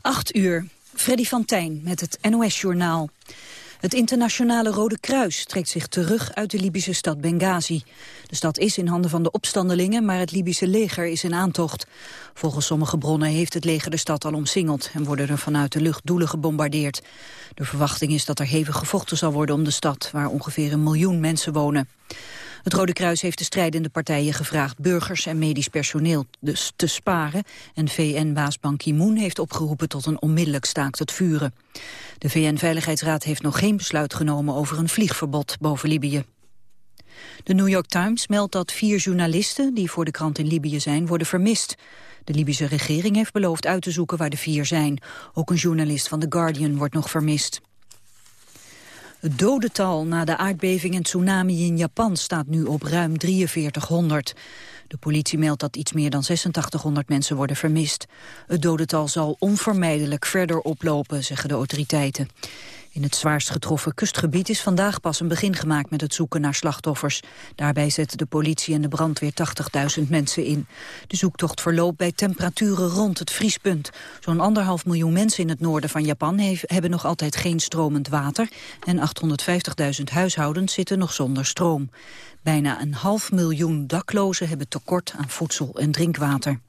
8 uur. Freddy van Tijn met het NOS-journaal. Het internationale Rode Kruis trekt zich terug uit de Libische stad Benghazi. De stad is in handen van de opstandelingen, maar het Libische leger is in aantocht. Volgens sommige bronnen heeft het leger de stad al omsingeld... en worden er vanuit de lucht doelen gebombardeerd. De verwachting is dat er hevig gevochten zal worden om de stad... waar ongeveer een miljoen mensen wonen. Het Rode Kruis heeft de strijdende partijen gevraagd burgers en medisch personeel dus te sparen. En VN-baas Ban Ki-moon heeft opgeroepen tot een onmiddellijk staakt het vuren. De VN-veiligheidsraad heeft nog geen besluit genomen over een vliegverbod boven Libië. De New York Times meldt dat vier journalisten die voor de krant in Libië zijn worden vermist. De Libische regering heeft beloofd uit te zoeken waar de vier zijn. Ook een journalist van The Guardian wordt nog vermist. Het dodental na de aardbeving en tsunami in Japan staat nu op ruim 4300. De politie meldt dat iets meer dan 8600 mensen worden vermist. Het dodental zal onvermijdelijk verder oplopen, zeggen de autoriteiten. In het zwaarst getroffen kustgebied is vandaag pas een begin gemaakt met het zoeken naar slachtoffers. Daarbij zetten de politie en de brandweer 80.000 mensen in. De zoektocht verloopt bij temperaturen rond het vriespunt. Zo'n anderhalf miljoen mensen in het noorden van Japan hebben nog altijd geen stromend water. En 850.000 huishoudens zitten nog zonder stroom. Bijna een half miljoen daklozen hebben tekort aan voedsel en drinkwater.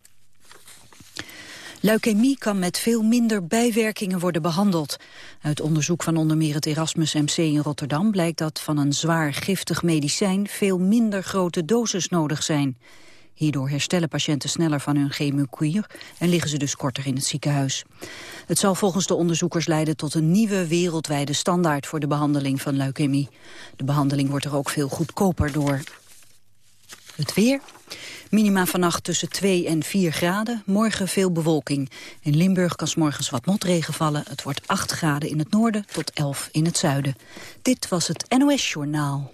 Leukemie kan met veel minder bijwerkingen worden behandeld. Uit onderzoek van onder meer het Erasmus MC in Rotterdam blijkt dat van een zwaar giftig medicijn veel minder grote doses nodig zijn. Hierdoor herstellen patiënten sneller van hun chemokuur en liggen ze dus korter in het ziekenhuis. Het zal volgens de onderzoekers leiden tot een nieuwe wereldwijde standaard voor de behandeling van leukemie. De behandeling wordt er ook veel goedkoper door. Het weer. Minima vannacht tussen 2 en 4 graden. Morgen veel bewolking. In Limburg kan morgens wat motregen vallen. Het wordt 8 graden in het noorden tot 11 in het zuiden. Dit was het NOS Journaal.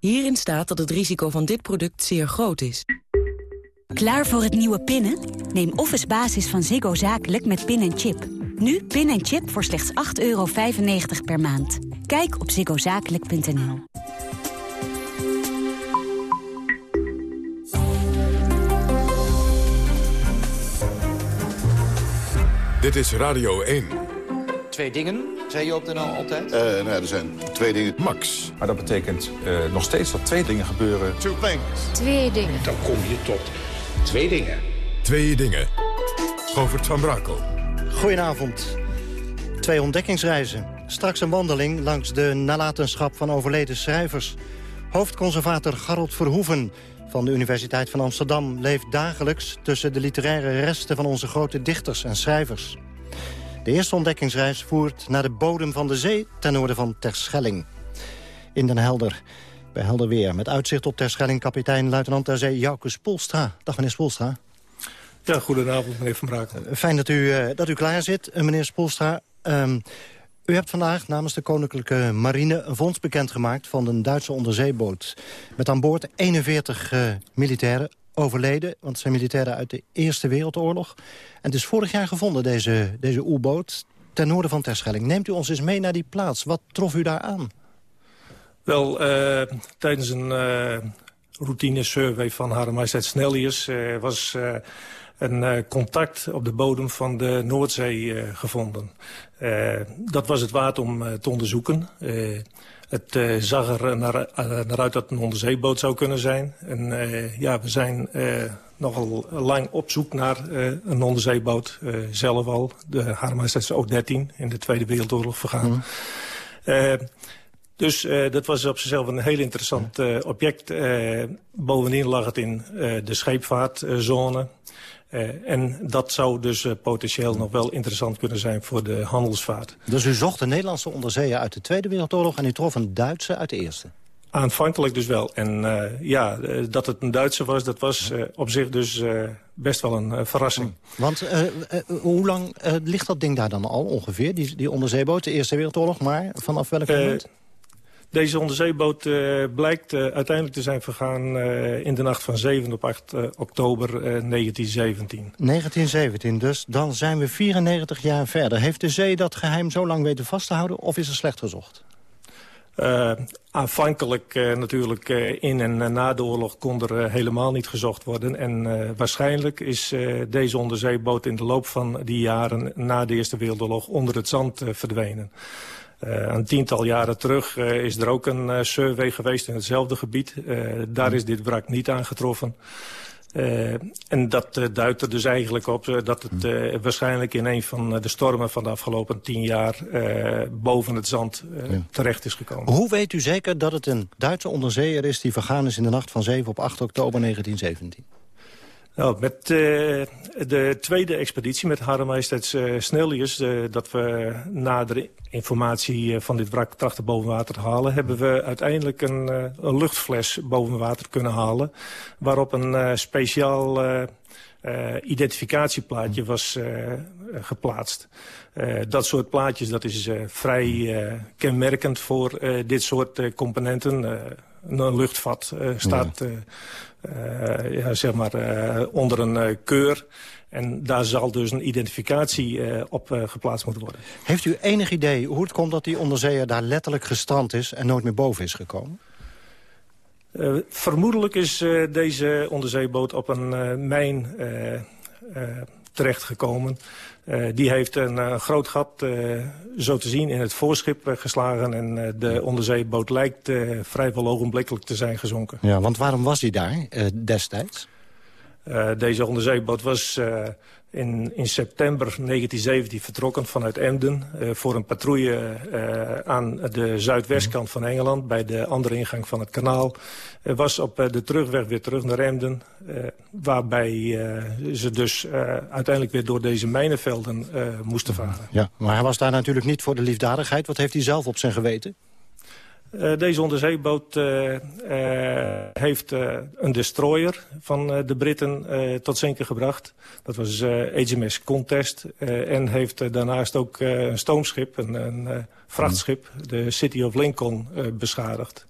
Hierin staat dat het risico van dit product zeer groot is. Klaar voor het nieuwe pinnen? Neem Office Basis van Ziggo Zakelijk met pin en chip. Nu pin en chip voor slechts 8,95 per maand. Kijk op ziggozakelijk.nl. Dit is Radio 1. Twee dingen, zei je op de NL altijd? Uh, nee, er zijn twee dingen. Max. Maar dat betekent uh, nog steeds dat twee dingen gebeuren. Two things. Twee dingen. Dan kom je tot twee dingen. Twee dingen. Govert van Brakel. Goedenavond. Twee ontdekkingsreizen. Straks een wandeling langs de nalatenschap van overleden schrijvers. Hoofdconservator Garold Verhoeven van de Universiteit van Amsterdam... leeft dagelijks tussen de literaire resten van onze grote dichters en schrijvers. De eerste ontdekkingsreis voert naar de bodem van de zee... ten noorden van Terschelling. In Den Helder, bij helder weer. Met uitzicht op Terschelling kapitein luitenant ter zee Jouke Spoelstra. Dag meneer Spoelstra. Ja, goedenavond, meneer Van Brakel. Eh, fijn dat u, uh, dat u klaar zit, uh, meneer Spoelstra. Um, u hebt vandaag namens de Koninklijke Marine een fonds bekendgemaakt... van een Duitse onderzeeboot. Met aan boord 41 militairen overleden. Want het zijn militairen uit de Eerste Wereldoorlog. En het is vorig jaar gevonden, deze, deze U-boot, ten noorden van Terschelling. Neemt u ons eens mee naar die plaats. Wat trof u daar aan? Wel, tijdens een routine survey van Hare Snellius... was een uh, contact op de bodem van de Noordzee uh, gevonden. Uh, dat was het waard om te onderzoeken. Het zag er naar, naar, uit dat het een onderzeeboot zou kunnen zijn. En ja, we zijn nogal lang op zoek naar een onderzeeboot. zelf al, de Harma's O-13 in de Tweede Wereldoorlog vergaan. Mhm. Dus dat was op zichzelf een heel interessant object. Bovendien lag het in de scheepvaartzone. En dat zou dus potentieel nog wel interessant kunnen zijn voor de handelsvaart. Dus u zocht een Nederlandse onderzeeër uit de Tweede Wereldoorlog... en u trof een Duitse uit de Eerste? Aanvankelijk dus wel. En ja, dat het een Duitse was, dat was op zich dus best wel een verrassing. Want hoe lang ligt dat ding daar dan al ongeveer, die, die onderzeeboot, de Eerste Wereldoorlog, maar vanaf welk moment? Deze onderzeeboot uh, blijkt uh, uiteindelijk te zijn vergaan uh, in de nacht van 7 op 8 oktober 1917. 1917, dus dan zijn we 94 jaar verder. Heeft de zee dat geheim zo lang weten vast te houden of is er slecht gezocht? aanvankelijk natuurlijk in en na de oorlog kon er helemaal niet gezocht worden. En waarschijnlijk is deze onderzeeboot in de loop van die jaren na de Eerste Wereldoorlog onder het zand verdwenen. Uh, een tiental jaren terug uh, is er ook een uh, survey geweest in hetzelfde gebied. daar is dit wrak niet aangetroffen. en dat duidt er dus eigenlijk op dat het waarschijnlijk in een van de stormen van de afgelopen tien jaar boven het zand terecht is gekomen. Hoe weet u zeker dat het een Duitse onderzeeër is die vergaan is in de nacht van 7 op 8 oktober 1917? Nou, met uh, de tweede expeditie met Hare Majesteits uh, Snellius... Uh, dat we nadere informatie van dit wrak trachten boven water te halen... hebben we uiteindelijk een, een luchtfles boven water kunnen halen... waarop een speciaal identificatieplaatje was geplaatst. dat soort plaatjes dat is vrij kenmerkend voor dit soort componenten. Een luchtvat staat... Ja uh, ja, zeg maar, onder een keur. En daar zal dus een identificatie op geplaatst moeten worden. Heeft u enig idee hoe het komt dat die onderzeeër daar letterlijk gestrand is... en nooit meer boven is gekomen? vermoedelijk is deze onderzeeboot op een mijn terechtgekomen. Uh, die heeft een uh, groot gat, uh, zo te zien, in het voorschip geslagen. En de onderzeeboot lijkt vrijwel ogenblikkelijk te zijn gezonken. Ja, want waarom was hij daar destijds? deze onderzeeboot was in, in september 1917 vertrokken vanuit Emden... Uh, voor een patrouille uh, aan de zuidwestkant van Engeland... bij de andere ingang van het kanaal. Uh, was op de terugweg weer terug naar Emden... waarbij ze dus uiteindelijk weer door deze mijnenvelden moesten varen. Ja, maar hij was daar natuurlijk niet voor de liefdadigheid. Wat heeft hij zelf op zijn geweten? Uh, deze onderzeeboot uh, uh, heeft een destroyer van de Britten tot zinken gebracht. Dat was HMS Contest. en heeft daarnaast ook een stoomschip, een, vrachtschip, de City of Lincoln, beschadigd.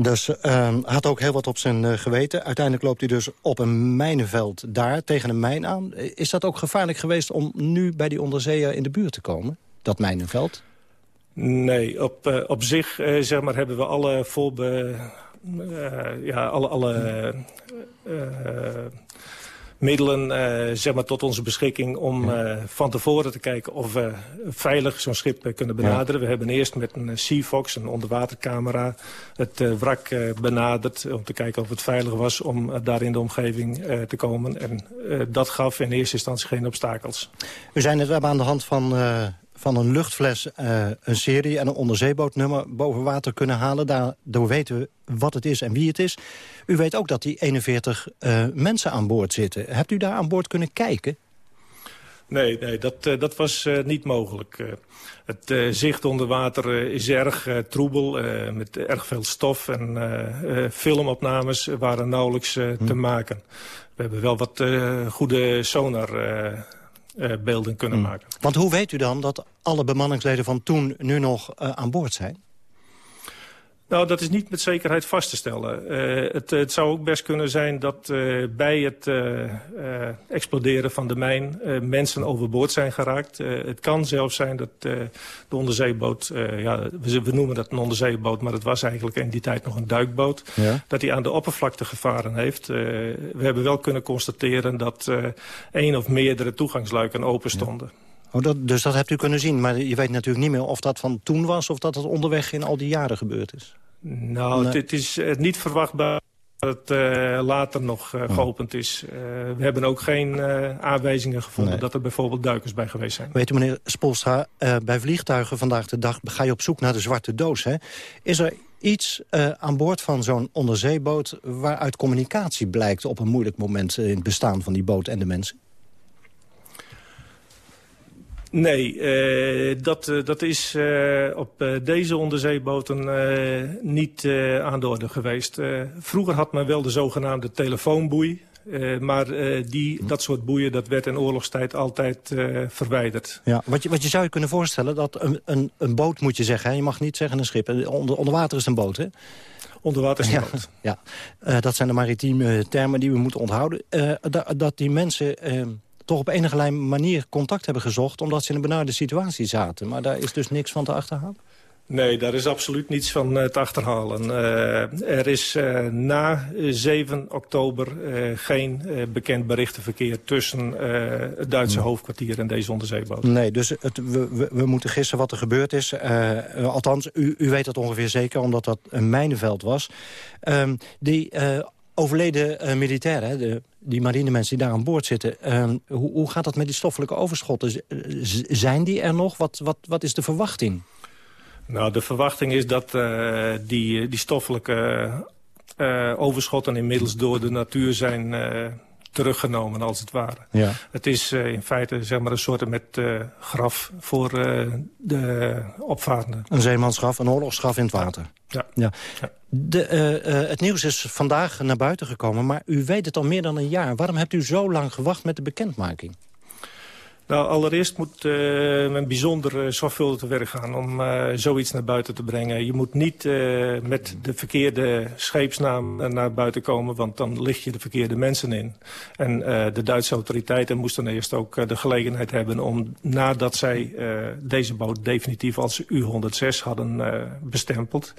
Dus ehm, had ook heel wat op zijn geweten. Uiteindelijk loopt hij dus op een mijnenveld daar, tegen een mijn aan. Is dat ook gevaarlijk geweest om nu bij die onderzeeër in de buurt te komen, dat mijnenveld? Nee, op, uh, op zich uh, zeg maar, hebben we alle voorbe... Uh, ja, alle, alle middelen zeg maar, tot onze beschikking om van tevoren te kijken of we veilig zo'n schip kunnen benaderen. Ja. We hebben eerst met een Seafox, een onderwatercamera, het wrak benaderd om te kijken of het veilig was om daar in de omgeving te komen. En dat gaf in eerste instantie geen obstakels. We zijn net aan de hand van van een luchtfles uh, een serie en een onderzeebootnummer boven water kunnen halen. Daardoor weten we wat het is en wie het is. U weet ook dat die 41 uh, mensen aan boord zitten. Hebt u daar aan boord kunnen kijken? Nee, nee dat, uh, dat was niet mogelijk. het zicht onder water is erg troebel, met erg veel stof en filmopnames waren nauwelijks te hm. maken. We hebben wel wat goede sonar beelden kunnen hmm. maken. Want hoe weet u dan dat alle bemanningsleden van toen nu nog uh, aan boord zijn? Nou, dat is niet met zekerheid vast te stellen. Uh, het, het, zou ook best kunnen zijn dat uh, bij het uh, exploderen van de mijn mensen overboord zijn geraakt. het kan zelfs zijn dat de onderzeeboot, ja, we, we, noemen dat een onderzeeboot, maar het was eigenlijk in die tijd nog een duikboot, ja. dat hij aan de oppervlakte gevaren heeft. we hebben wel kunnen constateren dat één of meerdere toegangsluiken open stonden. Ja. Oh, dat, dus dat hebt u kunnen zien, maar je weet natuurlijk niet meer of dat van toen was... of dat het onderweg in al die jaren gebeurd is. Nou, nee. het is niet verwachtbaar het uh, later nog uh, geopend is. Uh, we hebben ook geen aanwijzingen gevonden nee. dat er bijvoorbeeld duikers bij geweest zijn. Weet u meneer Spolstra, bij vliegtuigen vandaag de dag ga je op zoek naar de zwarte doos. Hè? Is er iets aan boord van zo'n onderzeeboot waaruit communicatie blijkt op een moeilijk moment in het bestaan van die boot en de mensen? Nee, uh, dat, uh, dat is uh, op deze onderzeeboten niet aan de orde geweest. vroeger had men wel de zogenaamde telefoonboei. maar die, dat soort boeien dat werd in oorlogstijd altijd verwijderd. Ja, wat, je, wat je zou je kunnen voorstellen, dat een, een, een boot moet je zeggen. Hè? Je mag niet zeggen een schip. Onder, onder water is een boot, hè? Onder water is een boot. Ja, dat zijn de maritieme termen die we moeten onthouden. Dat, dat die mensen toch op enige manier contact hebben gezocht... omdat ze in een benarde situatie zaten. Maar daar is dus niks van te achterhalen? Nee, daar is absoluut niets van uh, te achterhalen. Uh, er is uh, na 7 oktober geen bekend berichtenverkeer... tussen het Duitse hoofdkwartier en deze onderzeeboot. Nee, dus het, we, we, moeten gissen wat er gebeurd is. althans, u, u, weet dat ongeveer zeker, omdat dat een mijnenveld was. Ehm, die overleden militairen, de die marinemensen die daar aan boord zitten... Ehm, hoe, hoe, gaat dat met die stoffelijke overschotten? zijn die er nog? Wat, wat, wat is de verwachting? Nou, de verwachting is dat uh, die, die stoffelijke uh, overschotten inmiddels door de natuur zijn uh, teruggenomen, als het ware. Ja. Het is in feite zeg maar, een soort met graf voor de opvarenden. Een zeemansgraf, een oorlogsgraf in het water. Ja. ja. De, uh, uh, het nieuws is vandaag naar buiten gekomen, maar u weet het al meer dan een jaar. Waarom hebt u zo lang gewacht met de bekendmaking? Nou, allereerst moet uh, men bijzonder uh, zorgvuldig te werk gaan om uh, zoiets naar buiten te brengen. Je moet niet met de verkeerde scheepsnaam naar buiten komen, want dan licht je de verkeerde mensen in. En de Duitse autoriteiten moesten eerst ook de gelegenheid hebben om nadat zij deze boot definitief als U-106 hadden bestempeld,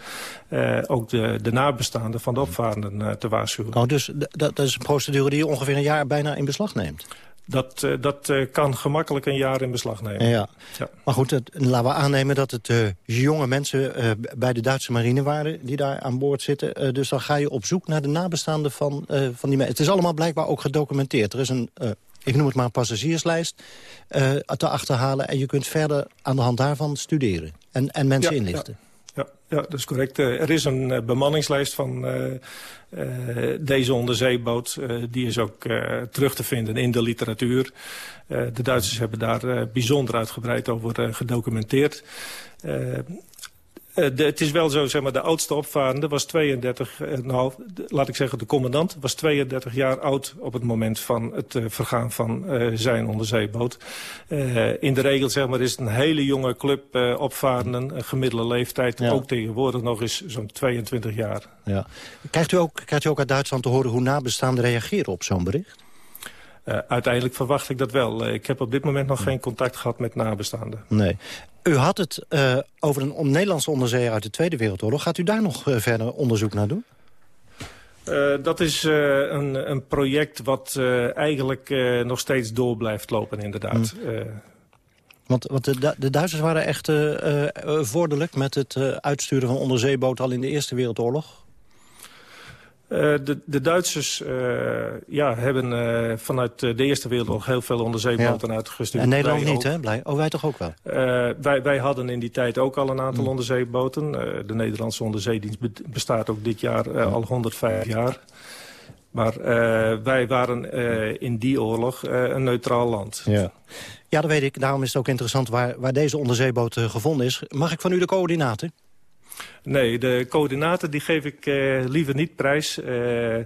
ook de, de nabestaanden van de opvarenden te waarschuwen. Oh, dus dat is een procedure die ongeveer een jaar bijna in beslag neemt? Dat, uh, dat uh, kan gemakkelijk een jaar in beslag nemen. Ja. ja. Maar goed, het, laten we aannemen dat het uh, jonge mensen bij de Duitse marine waren... die daar aan boord zitten. dus dan ga je op zoek naar de nabestaanden van, van die mensen. Het is allemaal blijkbaar ook gedocumenteerd. Er is een, ik noem het maar een passagierslijst, te achterhalen... en je kunt verder aan de hand daarvan studeren en, en mensen ja, inlichten. Ja. Ja, ja, dat is correct. er is een bemanningslijst van uh, deze onderzeeboot die is ook terug te vinden in de literatuur. de Duitsers hebben daar bijzonder uitgebreid over gedocumenteerd. Uh, de, het is wel zo, zeg maar, de oudste opvarende was 32, uh, nou, de, laat ik zeggen, de commandant was 32 jaar oud op het moment van het uh, vergaan van zijn onderzeeboot. in de regel, zeg maar, is het een hele jonge club opvarenden, gemiddelde leeftijd, ja. ook tegenwoordig nog eens zo'n 22 jaar. Ja. Krijgt, u ook, krijgt u ook uit Duitsland te horen hoe nabestaanden reageren op zo'n bericht? Uh, uiteindelijk verwacht ik dat wel. Uh, ik heb op dit moment nog geen contact gehad met nabestaanden. Nee. U had het uh, over een Nederlandse onderzeeër uit de Tweede Wereldoorlog. Gaat u daar nog verder onderzoek naar doen? dat is een, een, project wat eigenlijk nog steeds door blijft lopen, inderdaad. Mm. Want, want de, de, Duitsers waren echt vorderlijk met het uitsturen van onderzeeboten al in de Eerste Wereldoorlog? Uh, de, de, Duitsers uh, ja, hebben uh, vanuit de Eerste Wereldoorlog heel veel onderzeeboten ja. uitgestuurd. En Nederland niet, hè? Blij. Oh, wij toch ook wel? wij, wij hadden in die tijd ook al een aantal mm. onderzeeboten. de Nederlandse onderzeedienst bestaat ook dit jaar al 105 jaar. Maar wij waren in die oorlog een neutraal land. Ja. ja, dat weet ik. Daarom is het ook interessant waar, waar deze onderzeeboot gevonden is. Mag ik van u de coördinaten? Nee, de coördinaten die geef ik uh, liever niet prijs. Uh, uh,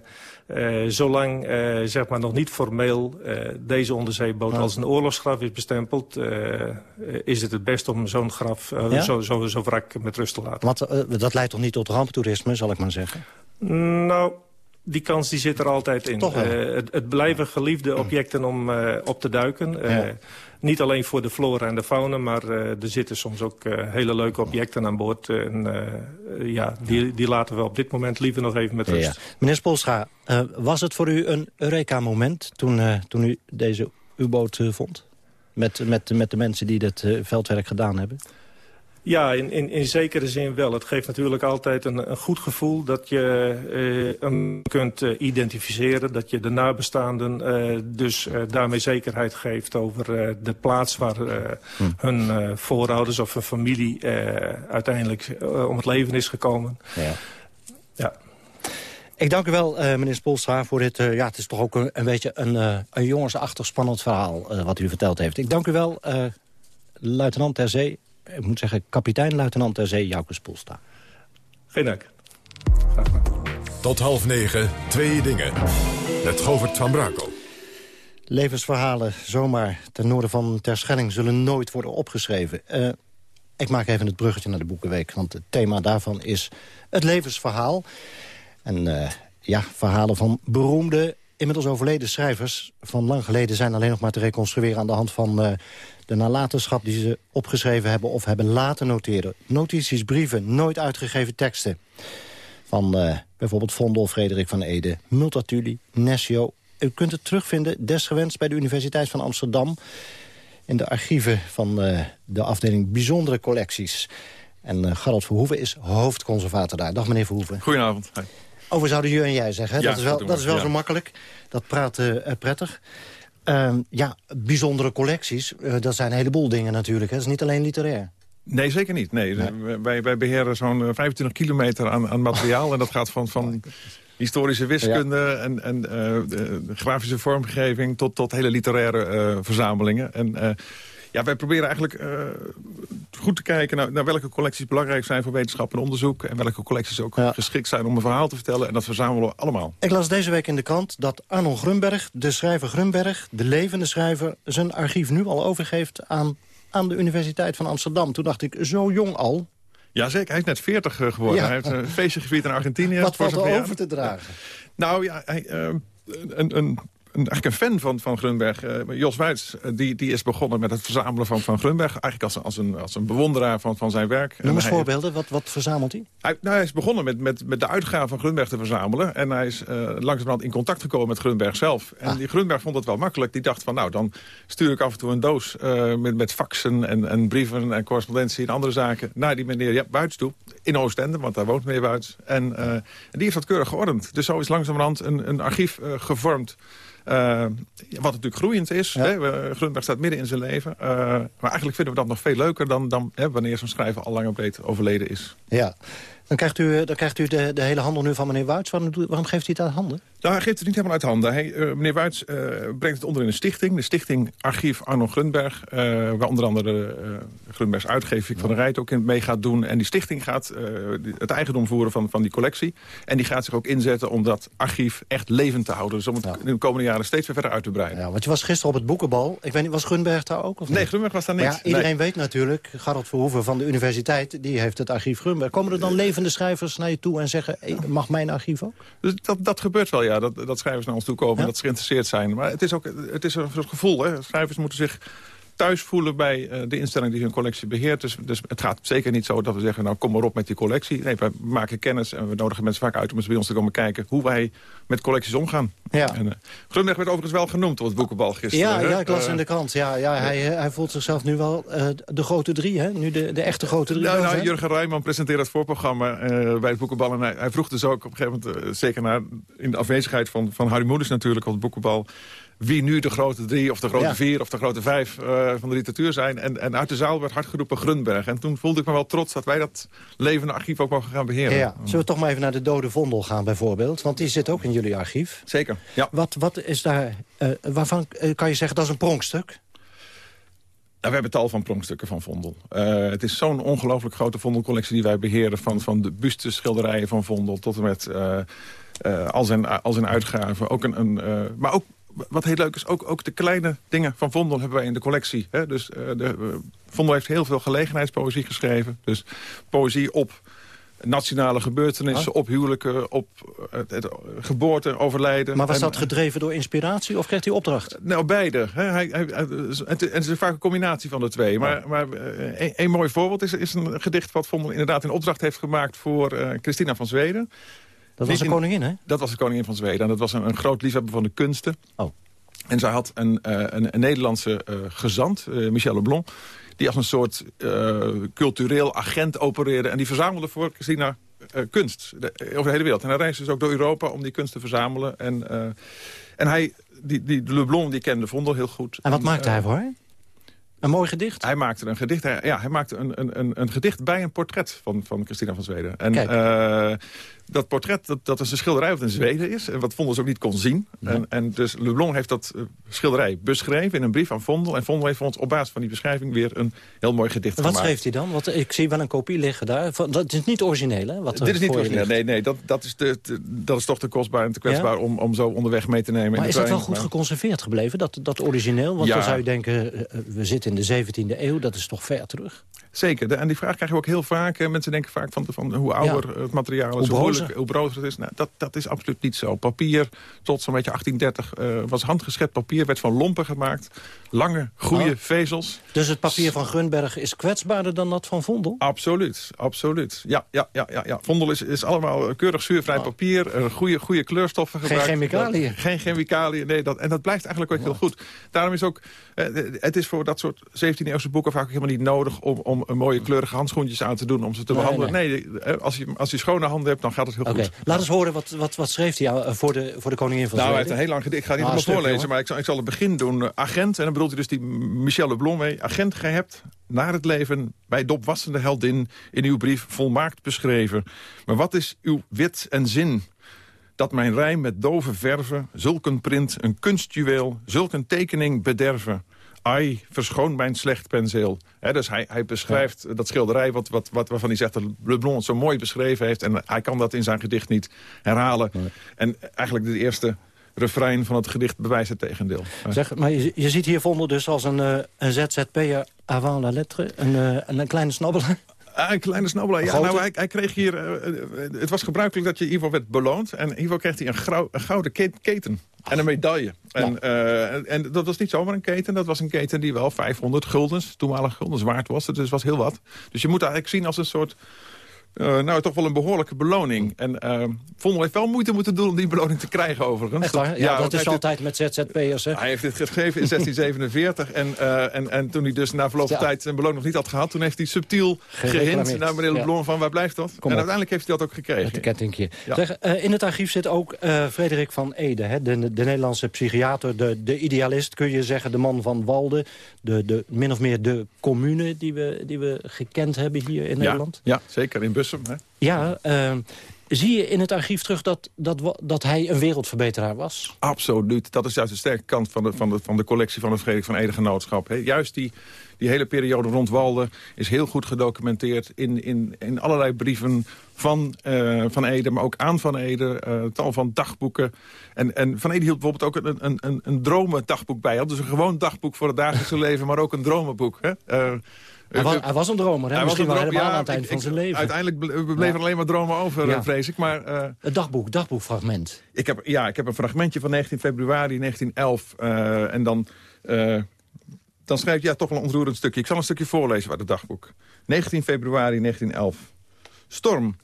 zolang zeg maar nog niet formeel deze onderzeeboot als een oorlogsgraf is bestempeld... is het het best om zo'n graf, ja? zo, zo, zo wrak met rust te laten. Want dat leidt toch niet tot ramptoerisme, zal ik maar zeggen? Nou, die kans die zit er altijd in. Het, het, blijven geliefde objecten om op te duiken. Ja. Niet alleen voor de flora en de fauna, maar er zitten soms ook hele leuke objecten aan boord. En ja, die, die laten we op dit moment liever nog even met rust. Ja. Meneer Spolscha, was het voor u een Eureka-moment toen, toen u deze U-boot vond? Met, met, met de mensen die dat veldwerk gedaan hebben? Ja, in, in, in zekere zin wel. Het geeft natuurlijk altijd een, een goed gevoel dat je uh, hem kunt uh, identificeren. Dat je de nabestaanden uh, dus daarmee zekerheid geeft over de plaats waar hm. hun voorouders of hun familie uiteindelijk om het leven is gekomen. Ja. ja. Ik dank u wel, meneer Spolstra, voor dit... ja, het is toch ook een, een beetje een, een jongensachtig spannend verhaal wat u verteld heeft. Ik dank u wel, luitenant ter zee ik moet zeggen, kapitein-luitenant ter zee Jouke Spoelstra. Geen dank. Tot half negen, twee dingen. Met Govert van Brakel. Levensverhalen zomaar ten noorden van Terschelling zullen nooit worden opgeschreven. Uh, ik maak even het bruggetje naar de Boekenweek. Want het thema daarvan is het levensverhaal. En uh, ja, verhalen van beroemde, inmiddels overleden schrijvers... van lang geleden zijn alleen nog maar te reconstrueren... aan de hand van uh, de nalatenschap die ze opgeschreven hebben of hebben laten noteren. Notities, brieven, nooit uitgegeven teksten. Van uh, bijvoorbeeld Vondel, Frederik van Ede, Multatuli, Nessio. U kunt het terugvinden, desgewenst bij de Universiteit van Amsterdam... in de archieven van uh, de afdeling Bijzondere Collecties. En uh, Gerald Verhoeven is hoofdconservator daar. Dag meneer Verhoeven. Goedenavond. Over zouden u en jij zeggen. Hè? Ja, dat is wel, dat is wel ja. zo makkelijk. Dat praat prettig. Uh, ja, bijzondere collecties, uh, dat zijn een heleboel dingen natuurlijk. Hè. Dat is niet alleen literair. Nee, zeker niet. Nee. nee. Wij, wij beheren zo'n 25 eh, kilometer aan, aan materiaal. en dat gaat van, van historische wiskunde ja. en, en uh, grafische vormgeving... tot, tot hele literaire verzamelingen. En ja, wij proberen eigenlijk uh, goed te kijken naar, naar, welke collecties belangrijk zijn voor wetenschap en onderzoek. En welke collecties ook ja. geschikt zijn om een verhaal te vertellen. En dat verzamelen we allemaal. Ik las deze week in de krant dat Arnold Grunberg, de schrijver Grunberg, de levende schrijver, zijn archief nu al overgeeft aan, aan de Universiteit van Amsterdam. Toen dacht ik, zo jong al, Jazeker, hij is net 40 geworden. Ja. Hij heeft een feestje gevierd in Argentinië. Wat valt er over te dragen? Nou ja, hij, uh, een, een een, eigenlijk een fan van, van Grunberg. Uh, Jos Wuits, uh, die, die is begonnen met het verzamelen van, van Grunberg. Eigenlijk als, als, een, als een bewonderaar van, van zijn werk. Noem eens voorbeelden, wat, wat verzamelt hij? Hij, nou, hij is begonnen met, met, met de uitgave van Grunberg te verzamelen. En hij is uh, langzamerhand in contact gekomen met Grunberg zelf. En ah. die Grunberg vond het wel makkelijk. Die dacht van, nou, dan stuur ik af en toe een doos met, met faxen en, en brieven en correspondentie en andere zaken... naar die meneer ja, Wuits toe, in Oostende, want daar woont meneer Wuits. En, en die heeft dat keurig geordend. Dus zo is langzamerhand een, een archief gevormd... Uh, wat natuurlijk groeiend is. Ja. Hè? Grunberg staat midden in zijn leven. Uh, maar eigenlijk vinden we dat nog veel leuker dan, dan hè, wanneer zo'n schrijver al lang en breed overleden is. Ja, dan krijgt u, dan krijgt u de, de hele handel nu van meneer Wuits. Waarom, waarom geeft hij het uit handen? Nou, hij geeft het niet helemaal uit handen. Hij, uh, meneer Wuits uh, brengt het onder in een stichting. De stichting Archief Arno Grunberg. Uh, waar onder andere Grunbergs uitgever van de Rijt ook in mee gaat doen. En die stichting gaat het eigendom voeren van, van die collectie. En die gaat zich ook inzetten om dat archief echt levend te houden. Dus om het ja. in de komende jaren steeds weer verder uit te breiden. Ja, want je was gisteren op het boekenbal. Ik weet niet, was Grunberg daar ook? Of nee, Grunberg was daar niet. Maar ja, iedereen nee. weet natuurlijk, Gerald Verhoeven van de universiteit... die heeft het archief Grunberg. Komen er dan levende schrijvers naar je toe en zeggen... Hey, mag mijn archief ook? Dus dat, dat gebeurt wel, ja. Dat, dat schrijvers naar ons toe komen, ja? dat ze geïnteresseerd zijn. Maar het is ook het is een soort gevoel. Hè. Schrijvers moeten zich thuis voelen bij uh, de instelling die hun collectie beheert. Dus, dus het gaat zeker niet zo dat we zeggen, nou kom maar op met die collectie. Nee, we maken kennis en we nodigen mensen vaak uit om eens bij ons te komen kijken hoe wij met collecties omgaan. Ja. En, uh, Grunberg werd overigens wel genoemd op het boekenbal gisteren. Ja, ja ik las in de krant. Ja, ja, hij, hij voelt zichzelf nu wel uh, de grote drie, hè? Nu de, de echte grote drie. Nou, nou Jurgen Rijman presenteerde het voorprogramma bij het boekenbal. En hij, hij, vroeg dus ook op een gegeven moment, zeker naar, in de afwezigheid van, van Harry Moeders natuurlijk op het boekenbal wie nu de grote drie of de grote ja. vier of de grote vijf uh, van de literatuur zijn. En, en uit de zaal werd hard geroepen Grunberg. En toen voelde ik me wel trots dat wij dat levende archief ook mogen gaan beheren. Ja, Zullen we toch maar even naar de dode Vondel gaan bijvoorbeeld? Want die zit ook in jullie archief. Zeker, ja. Wat, wat is daar, uh, waarvan uh, kan je zeggen dat is een pronkstuk? Nou, we hebben tal van pronkstukken van Vondel. Uh, het is zo'n ongelooflijk grote Vondelcollectie die wij beheren... van, van de bustes, schilderijen van Vondel tot en met uh, uh, al, zijn, al zijn uitgaven. Ook een, een maar ook wat heel leuk is, ook, ook de kleine dingen van Vondel hebben wij in de collectie. Hè? Dus, uh, de, uh, Vondel heeft heel veel gelegenheidspoëzie geschreven. Dus poëzie op nationale gebeurtenissen, ah. op huwelijken, op het, het, geboorte, overlijden. Maar was dat gedreven door inspiratie of kreeg hij opdracht? Nou, beide. Hè? Hij, hij, het, het is vaak een combinatie van de twee. Maar, oh. maar een, een, mooi voorbeeld is, is een gedicht wat Vondel inderdaad in opdracht heeft gemaakt voor uh, Christina van Zweden. Dat was de koningin, hè? Dat was de koningin van Zweden. En dat was een, een groot liefhebber van de kunsten. Oh. En zij had een, uh, een, een Nederlandse uh, gezant, uh, Michel Leblanc die als een soort cultureel agent opereerde. En die verzamelde voor Christina kunst de, over de hele wereld. En hij reisde dus ook door Europa om die kunst te verzamelen. En, en hij, die, die Leblon, die kende Vondel heel goed. En wat maakte hij voor? Een mooi gedicht? Hij maakte een gedicht, ja, hij maakte een, een, een, gedicht bij een portret van, van Christina van Zweden. En dat portret, dat, dat is een schilderij wat in Zweden is. En wat Vondel ook niet kon zien. En, en dus Leblon heeft dat uh, schilderij beschreven in een brief aan Vondel. En Vondel heeft voor ons op basis van die beschrijving weer een heel mooi gedicht wat gemaakt. Wat schreef hij dan? Want ik zie wel een kopie liggen daar. Dat is niet origineel, hè? Wat Dit is niet origineel, nee, nee. Dat, dat, is te, te, dat is toch te kostbaar en te kwetsbaar ja? om, om zo onderweg mee te nemen. Maar in is dat wel goed geconserveerd gebleven, dat, dat origineel? Want Ja. dan zou je denken, uh, we zitten in de 17e eeuw, dat is toch ver terug? Zeker, de- en die vraag krijgen we ook heel vaak. Eh, Mensen denken vaak van, van hoe ouder het materiaal is, Hoe moeilijk- hoe het is. Nou, dat, dat is absoluut niet zo. Papier tot zo'n beetje 1830 eh, was handgeschept papier, werd van lompen gemaakt. Lange, goede Oh. vezels. Dus het papier van Grunberg is kwetsbaarder dan dat van Vondel? Absoluut, absoluut. Ja, ja, ja, ja, ja. Vondel is, is allemaal keurig zuurvrij papier, eh, goede, goede kleurstoffen Oh. Geen gebruikt. chemicaliën. Dat- geen chemicaliën, nee. Dat, en dat blijft eigenlijk ook heel goed. Daarom is ook, eh, het is voor dat soort 17e-eeuwse boeken vaak helemaal niet nodig... om, om een mooie kleurige handschoentjes aan te doen om ze te Nee, behandelen. Nee, eh, als, je, als je schone handen hebt, dan gaat het heel Oké, goed. laat eens horen, wat, wat, wat schreef hij eh, voor, de, voor de koningin van Nou, hij heeft een heel lang gedicht. Ik ga het niet Ah, helemaal stuk, voorlezen, jongen. maar ik zal, ik zal het begin doen. Eh, Agent, en dan bedoelt hij dus die Michel Leblon mee. Agent, gij hebt naar het leven bij de opwassende heldin... in uw brief volmaakt beschreven. Maar wat is uw wit en zin? Dat mijn rijm met dove verven, zulk een print, een kunstjuweel... zulk een tekening bederven. Ai, verschoon mijn slecht penseel. Dus hij, hij beschrijft dat schilderij wat, wat, wat, waarvan hij zegt dat Leblon het zo mooi beschreven heeft. En hij kan dat in zijn gedicht niet herhalen. En eigenlijk de eerste refrein van het gedicht bewijst het tegendeel. Zeg, maar je, je ziet hier Vondel dus als een, eh, een ZZP'er avant la lettre, een, eh, een, een kleine snabbeler. Ah, een kleine snabbelaar. Ja, nou, hij, hij kreeg hier... eh, eh, het was gebruikelijk dat je Ivo werd beloond. En Ivo kreeg hij een, grauw- een gouden ke- keten. En een medaille. En, eh, en, dat was niet zomaar een keten. Dat was een keten die wel 500 guldens, toenmalige guldens waard was. Dus was heel wat. Dus je moet eigenlijk zien als een soort... eh, nou, toch wel een behoorlijke beloning. En Vondel heeft wel moeite moeten doen om die beloning te krijgen, overigens. Echt waar? Ja, dat is altijd met ZZP'ers. hè? hij heeft dit geschreven in 1647. En, eh, en, en toen hij dus na verloop van Ja. tijd zijn beloning nog niet had gehad... toen heeft hij subtiel gehint naar meneer Ja. Leblon van waar blijft dat? en op. uiteindelijk heeft hij dat ook gekregen. Met een kettingje. Ja. Zeg, eh, in het archief zit ook Frederik van Ede, hè, de, de Nederlandse psychiater, de, de idealist, kun je zeggen, de man van Walden. De, de, min of meer de commune die we, die we gekend hebben hier in Ja, Nederland. ja, zeker in Bussum. Hè? Ja, eh, zie je in het archief terug dat, dat, dat hij een wereldverbeteraar was? Absoluut. Dat is juist de sterke kant van de, van de, van de collectie van het Frederik van Ede Genootschap. Juist die, die hele periode rond Walden is heel goed gedocumenteerd... in, in, in allerlei brieven van, eh, van Ede, maar ook aan Van Ede. eh, tal van dagboeken. En, en Van Ede hield bijvoorbeeld ook een, een, een, een dromendagboek bij. Had dus een gewoon dagboek voor het dagelijkse leven... maar ook een dromenboek. Hè? Eh, Hij was, hij was een dromer, hè? hij was misschien wel een droom- helemaal ja, aan het eind ik- van zijn leven. Uiteindelijk ble- bleven alleen maar dromen over, eh, vrees ik. Maar eh, Het dagboek, dagboekfragment. ik heb, ja, ik heb een fragmentje van 19 februari 1911. eh, en dan, dan schrijf ik ja, toch wel een ontroerend stukje. Ik zal een stukje voorlezen uit het dagboek. 19 februari 1911. Storm.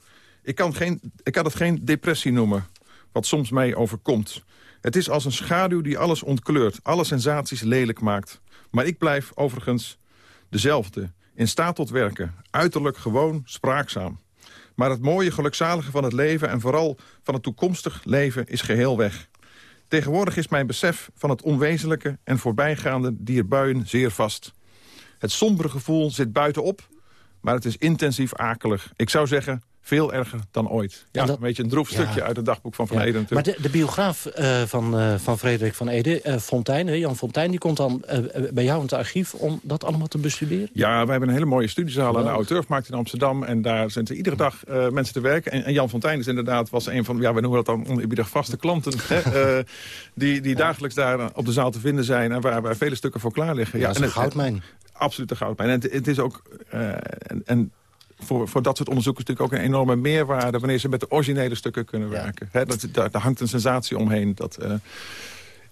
Ik kan, geen, ik kan het geen depressie noemen, wat soms mij overkomt. Het is als een schaduw die alles ontkleurt, alle sensaties lelijk maakt. Maar ik blijf overigens dezelfde, in staat tot werken. Uiterlijk gewoon, spraakzaam. Maar het mooie gelukzalige van het leven en vooral van het toekomstig leven is geheel weg. Tegenwoordig is mijn besef van het onwezenlijke en voorbijgaande dierbuien zeer vast. Het sombere gevoel zit buitenop, maar het is intensief akelig. Ik zou zeggen, veel erger dan ooit. Ja, dat- een beetje een droef Ja. stukje uit het dagboek van Van Ja. Ede Maar de, de biograaf eh, van, eh, van Frederik van Ede, eh Fontijn, Jan Fontijn... die komt dan bij jou in het archief om dat allemaal te bestuderen? Ja, we hebben een hele mooie studiezaal aan de Geweldig. Auteurmarkt in Amsterdam. En daar zijn er iedere dag mensen te werken. En, en Jan Fontijn is inderdaad was een van, ja, we noemen dat dan oneerbiedig vaste klanten. hè, die, die dagelijks daar op de zaal te vinden zijn. En waar, waar vele stukken voor klaar liggen. Ja, dat is en een goudmijn. Absoluut een goudmijn. En het, het is ook... en, en voor, voor dat soort onderzoekers natuurlijk ook een enorme meerwaarde... wanneer ze met de originele stukken kunnen werken. Dat, daar, daar hangt een sensatie omheen. Dat, eh,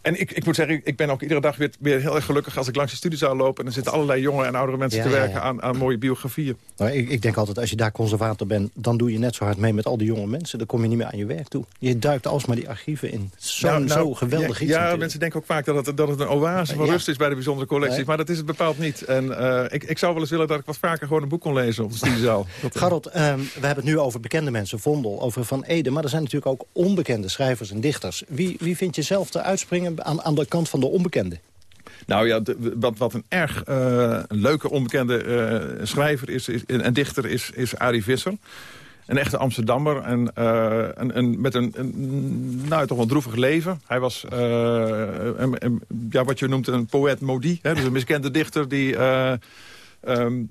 En ik, ik moet zeggen, ik ben ook iedere dag weer, weer heel erg gelukkig... als ik langs de studiezaal loop... en er zitten allerlei jonge en oudere mensen Ja, te werken ja. Aan, aan mooie biografieën. Maar ik, ik denk altijd, als je daar conservator bent... dan doe je net zo hard mee met al die jonge mensen. Dan kom je niet meer aan je werk toe. Je duikt alsmaar die archieven in. Zo, Nou, nou, zo geweldig ja, iets Ja, natuurlijk. mensen denken ook vaak dat het, dat het een oase van rust is bij de bijzondere collecties. Maar dat is het bepaald niet. En eh, ik, ik zou wel eens willen dat ik wat vaker gewoon een boek kon lezen op de studiezaal. Garot, ehm, we hebben het nu over bekende mensen, Vondel, over Van Ede... maar er zijn natuurlijk ook onbekende schrijvers en dichters. Wie, wie vind je zelf te uitspringen aan, aan de kant van de onbekende? Nou ja, wat, wat een erg eh, leuke onbekende eh, schrijver is, is, en dichter is, is Arie Visser. Een echte Amsterdammer en, eh, met een, nou, toch wel droevig leven. Hij was ja, wat je noemt een poëet maudit. Hè, dus een miskende dichter die eh, ehm,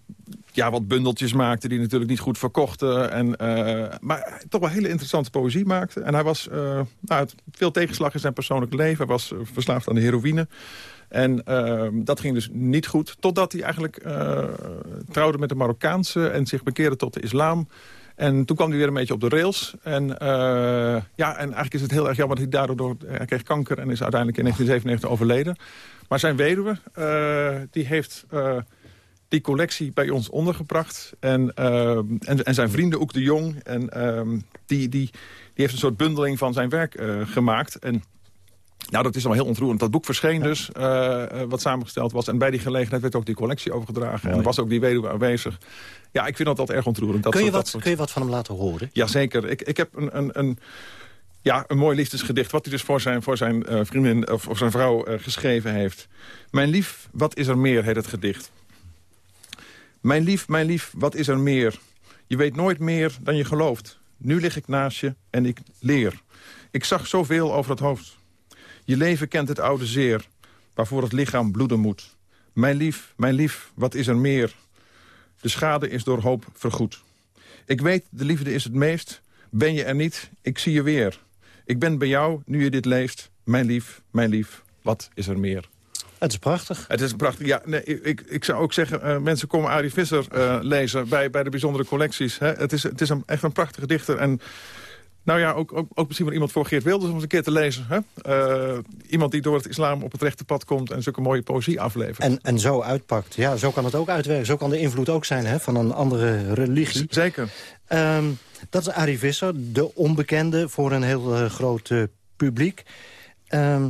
ja, wat bundeltjes maakte... die natuurlijk niet goed verkochten. En, eh, maar toch wel hele interessante poëzie maakte. En hij was eh, nou, had veel tegenslag in zijn persoonlijke leven. Hij was eh, verslaafd aan de heroïne. En ehm, dat ging dus niet goed. Totdat hij eigenlijk trouwde met een Marokkaanse... en zich bekeerde tot de islam... En toen kwam hij weer een beetje op de rails. En, ja, en eigenlijk is het heel erg jammer dat hij daardoor... door- Hij kreeg kanker en is uiteindelijk in 1997 overleden. Maar zijn weduwe, die heeft die collectie bij ons ondergebracht. En, eh, en, en zijn vrienden, ook de Jong. En ehm, die, die, die heeft een soort bundeling van zijn werk eh, gemaakt. En nou, dat is allemaal heel ontroerend. Dat boek verscheen dus, eh, wat samengesteld was. En bij die gelegenheid werd ook die collectie overgedragen. En er was ook die weduwe aanwezig. Ja, ik vind dat altijd erg ontroerend. Dat kun, je soort- wat, soort- kun je wat van hem laten horen? Jazeker. Ik, ik heb een, een, een, ja, een mooi liefdesgedicht... wat hij dus voor zijn, voor zijn vriendin of, of zijn vrouw geschreven heeft. Mijn lief, wat is er meer, heet het gedicht. Mijn lief, mijn lief, wat is er meer? Je weet nooit meer dan je gelooft. Nu lig ik naast je en ik leer. Ik zag zoveel over het hoofd. Je leven kent het oude zeer, waarvoor het lichaam bloeden moet. Mijn lief, mijn lief, wat is er meer? De schade is door hoop vergoed. Ik weet, de liefde is het meest. Ben je er niet, ik zie je weer. Ik ben bij jou, nu je dit leest. Mijn lief, mijn lief, wat is er meer? Het is prachtig. Het is prachtig. Ja, nee, ik, ik zou ook zeggen, eh, mensen komen Arie Visser eh, lezen bij, bij de bijzondere collecties. Hè. Het is, het is een, echt een prachtige dichter. En nou ja, ook, ook, ook misschien wel iemand voor Geert Wilders om eens een keer te lezen. Hè. Eh, iemand die door het islam op het rechte pad komt en zulke mooie poëzie aflevert. En, en zo uitpakt. Ja, zo kan het ook uitwerken. Zo kan de invloed ook zijn hè, van een andere religie. Zeker. Ehm, dat is Arie Visser, de onbekende voor een heel groot publiek. Ehm,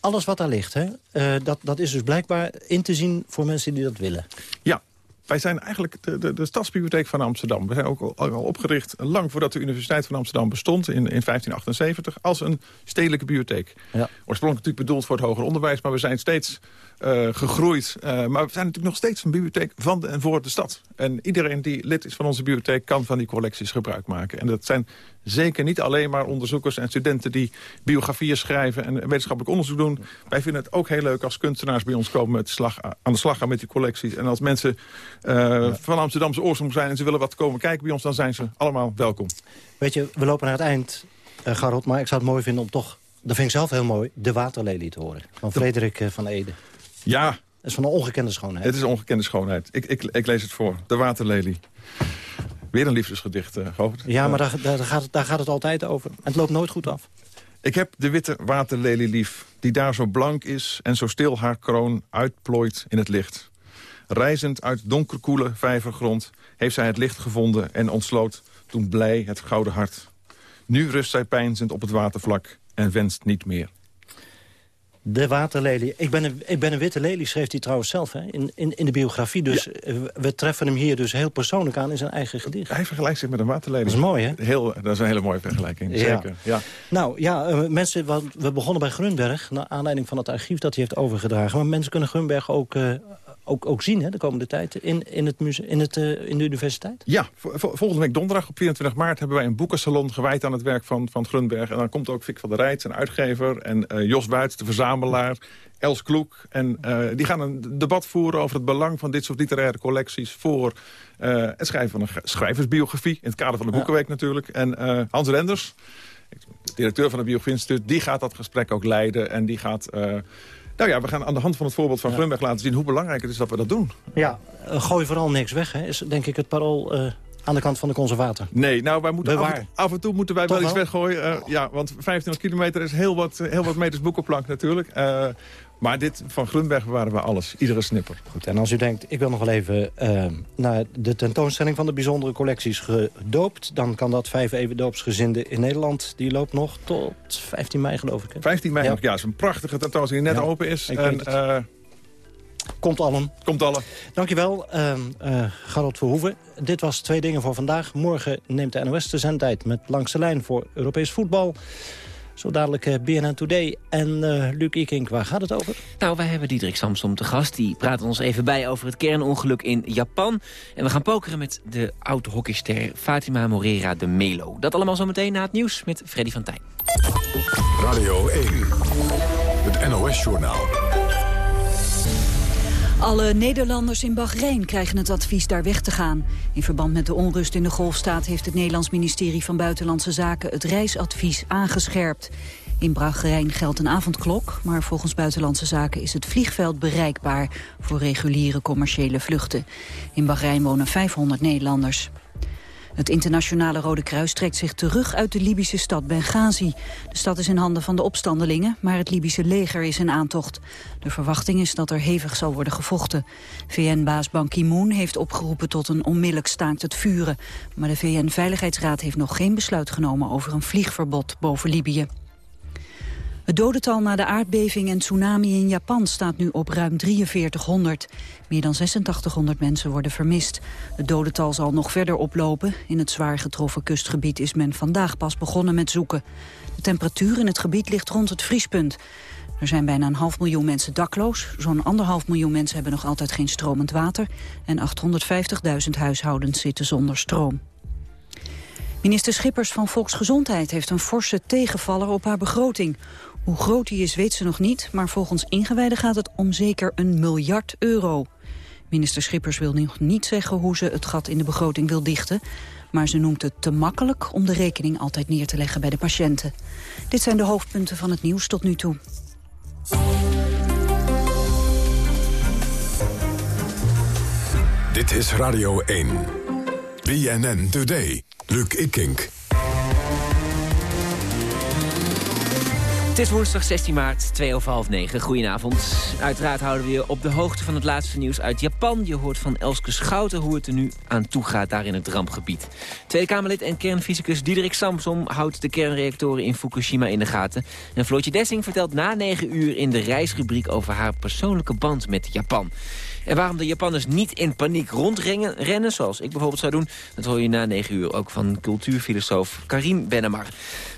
alles wat daar ligt, hè, eh, dat, dat is dus blijkbaar in te zien voor mensen die dat willen. Ja, wij zijn eigenlijk de, de, de Stadsbibliotheek van Amsterdam. We zijn ook al, al opgericht lang voordat de Universiteit van Amsterdam bestond... in, in 1578 als een stedelijke bibliotheek. Ja. Oorspronkelijk natuurlijk bedoeld voor het hoger onderwijs... maar we zijn steeds eh, gegroeid. Eh, maar we zijn natuurlijk nog steeds een bibliotheek van de en voor de stad. En iedereen die lid is van onze bibliotheek... kan van die collecties gebruik maken. En dat zijn zeker niet alleen maar onderzoekers en studenten... die biografieën schrijven en wetenschappelijk onderzoek doen. Wij vinden het ook heel leuk als kunstenaars bij ons komen... Met slag, aan de slag gaan met die collecties. En als mensen eh, van Amsterdamse oorsprong zijn... en ze willen wat komen kijken bij ons... dan zijn ze allemaal welkom. Weet je, we lopen naar het eind, eh Garot, maar ik zou het mooi vinden om toch... dat vind ik zelf heel mooi, de waterlelie te horen. Van Frederik van Ede. Ja, Dat is van een ongekende schoonheid. het is ongekende schoonheid. Ik, ik, ik lees het voor. De waterlelie. Weer een liefdesgedicht, uh. Ja, maar daar, daar, gaat het, daar gaat het altijd over. En het loopt nooit goed af. Ik heb de witte waterlelie lief, die daar zo blank is... en zo stil haar kroon uitplooit in het licht. Reizend uit donkerkoele vijvergrond... heeft zij het licht gevonden en ontsloot toen blij het gouden hart. Nu rust zij peinzend op het watervlak en wenst niet meer. De waterlelie. Ik ben een, ik ben een witte lelie, schreef hij trouwens zelf hè? In, in, in de biografie. Dus eh, we treffen hem hier dus heel persoonlijk aan in zijn eigen gedicht. Hij vergelijkt zich met een waterlelie. Dat is mooi, hè? Heel, dat is een hele mooie vergelijking, Ja. zeker. Ja. Nou ja, eh, mensen, we begonnen bij Grunberg... naar aanleiding van het archief dat hij heeft overgedragen. Maar mensen kunnen Grunberg ook, eh, ook, ook zien hè, de komende tijd in, in, het muse- in, het, eh, in de universiteit. Ja, vo- vo- volgende week donderdag op 24 maart hebben wij een boekensalon gewijd aan het werk van, van Grunberg. En dan komt ook Vic van der Rijt, zijn uitgever, en eh, Jos Buits, de verzamelaar, Els Kloek. En eh, die gaan een debat voeren over het belang van dit soort literaire collecties voor het schrijven van een schrijversbiografie. In het kader van de Boekenweek natuurlijk. En Hans Renders, de directeur van het Biografie Instituut, die gaat dat gesprek ook leiden. En die gaat... nou ja, we gaan aan de hand van het voorbeeld van Grunberg laten zien hoe belangrijk het is dat we dat doen. Ja, eh, gooi vooral niks weg, hè, is denk ik het parool eh, aan de kant van de conservator? Nee, nou, wij moeten af, en- af en toe moeten wij Toch wel iets weggooien. Eh, ja, want 25 kilometer is heel wat, heel wat meters boekenplank natuurlijk. Maar dit van Grunberg waren we alles. Iedere snipper. Goed, en als u denkt, ik wil nog wel even eh, naar de tentoonstelling van de bijzondere collecties gedoopt... dan kan dat Vijf Evendoopsgezinden in Nederland. Die loopt nog tot 15 mei, geloof ik. Hè? 15 mei Ja. nog, ja, is een prachtige tentoonstelling die net Ja, open is. En, eh, Komt allen. komt alle. Dankjewel, uh, uh, Garot Verhoeven. Dit was Twee Dingen voor vandaag. Morgen neemt de NOS de zendtijd met Langs de Lijn voor Europees voetbal. Zo dadelijk eh, BNN Today. En eh Luc Ikink, waar gaat het over? Nou, wij hebben Diederik Samsom te gast. Die praat ons even bij over het kernongeluk in Japan. En we gaan pokeren met de oud-hockeyster Fatima Morera de Melo. Dat allemaal zometeen na het nieuws met Freddy van Tijn. Radio 1, het NOS-journaal. Alle Nederlanders in Bahrein krijgen het advies daar weg te gaan. In verband met de onrust in de golfstaat heeft het Nederlands ministerie van Buitenlandse Zaken het reisadvies aangescherpt. In Bahrein geldt een avondklok, maar volgens Buitenlandse Zaken is het vliegveld bereikbaar voor reguliere commerciële vluchten. In Bahrein wonen 500 Nederlanders. Het internationale Rode Kruis trekt zich terug uit de Libische stad Benghazi. De stad is in handen van de opstandelingen, maar het Libische leger is in aantocht. De verwachting is dat er hevig zal worden gevochten. VN-baas Ban Ki-moon heeft opgeroepen tot een onmiddellijk staakt het vuren. Maar de VN-veiligheidsraad heeft nog geen besluit genomen over een vliegverbod boven Libië. Het dodental na de aardbeving en tsunami in Japan staat nu op ruim 4300. Meer dan 8600 mensen worden vermist. Het dodental zal nog verder oplopen. In het zwaar getroffen kustgebied is men vandaag pas begonnen met zoeken. De temperatuur in het gebied ligt rond het vriespunt. Er zijn bijna een half miljoen mensen dakloos. Zo'n anderhalf miljoen mensen hebben nog altijd geen stromend water. En 850.000 huishoudens zitten zonder stroom. Minister Schippers van Volksgezondheid heeft een forse tegenvaller op haar begroting. Hoe groot die is weet ze nog niet, maar volgens ingewijden gaat het om zeker een miljard euro. Minister Schippers wil nog niet zeggen hoe ze het gat in de begroting wil dichten. Maar ze noemt het te makkelijk om de rekening altijd neer te leggen bij de patiënten. Dit zijn de hoofdpunten van het nieuws tot nu toe. Dit is Radio 1. BNN Today. Luc Ikink. Het is woensdag 16 maart, 2 over half 9. Goedenavond. Uiteraard houden we je op de hoogte van het laatste nieuws uit Japan. Je hoort van Elske Schouten hoe het er nu aan toe gaat daar in het rampgebied. Tweede Kamerlid en kernfysicus Diederik Samsom houdt de kernreactoren in Fukushima in de gaten. En Floortje Dessing vertelt na 9 uur in de reisrubriek over haar persoonlijke band met Japan. En waarom de Japanners niet in paniek rondrennen, rennen, zoals ik bijvoorbeeld zou doen... dat hoor je na 9 uur ook van cultuurfilosoof Karim Benemar.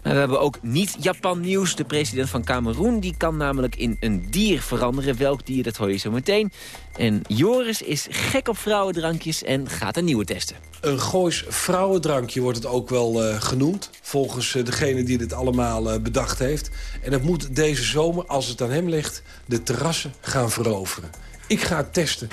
Maar we hebben ook niet-Japan-nieuws. De president van Cameroen die kan namelijk in een dier veranderen. Welk dier, dat hoor je zo meteen. En Joris is gek op vrouwendrankjes en gaat een nieuwe testen. Een Goois vrouwendrankje wordt het ook wel uh, genoemd. Volgens uh, degene die dit allemaal uh, bedacht heeft. En het moet deze zomer, als het aan hem ligt, de terrassen gaan veroveren. Ik ga het testen.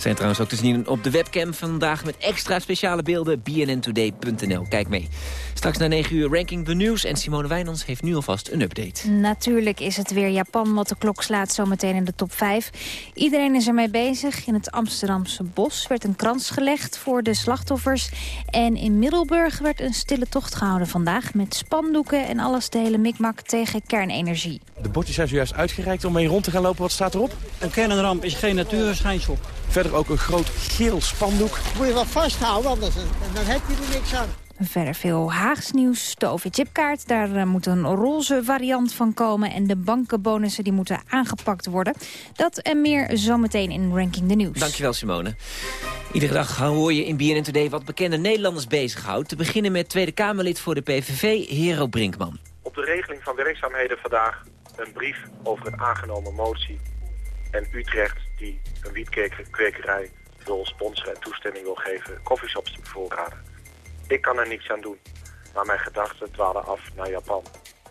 Zijn trouwens ook te zien op de webcam vandaag met extra speciale beelden. bnntoday.nl. Kijk mee. Straks na 9 uur ranking the news. En Simone Wijnands heeft nu alvast een update. Natuurlijk is het weer Japan wat de klok slaat zometeen in de top 5. Iedereen is ermee bezig. In het Amsterdamse bos werd een krans gelegd voor de slachtoffers. En in Middelburg werd een stille tocht gehouden vandaag... met spandoeken en alles de hele mikmak tegen kernenergie. De bordjes zijn zojuist uitgereikt om mee rond te gaan lopen. Wat staat erop? Een kernramp is geen natuurverschijnsel. Verder ook een groot geel spandoek. Moet je wel vasthouden, anders dan heb je er niks aan. Verder veel Haags nieuws. De OV-chipkaart, daar uh, moet een roze variant van komen. En de bankenbonussen die moeten aangepakt worden. Dat en meer zometeen in Ranking the News. Dankjewel Simone. Iedere dag hoor je in BNN Today wat bekende Nederlanders bezighoudt. Te beginnen met Tweede Kamerlid voor de PVV, Hero Brinkman. Op de regeling van werkzaamheden vandaag een brief over een aangenomen motie. En Utrecht die een wietkwekerij wil sponsoren en toestemming wil geven koffieshops te bevoorraden. Ik kan er niets aan doen, maar mijn gedachten dwalen af naar Japan.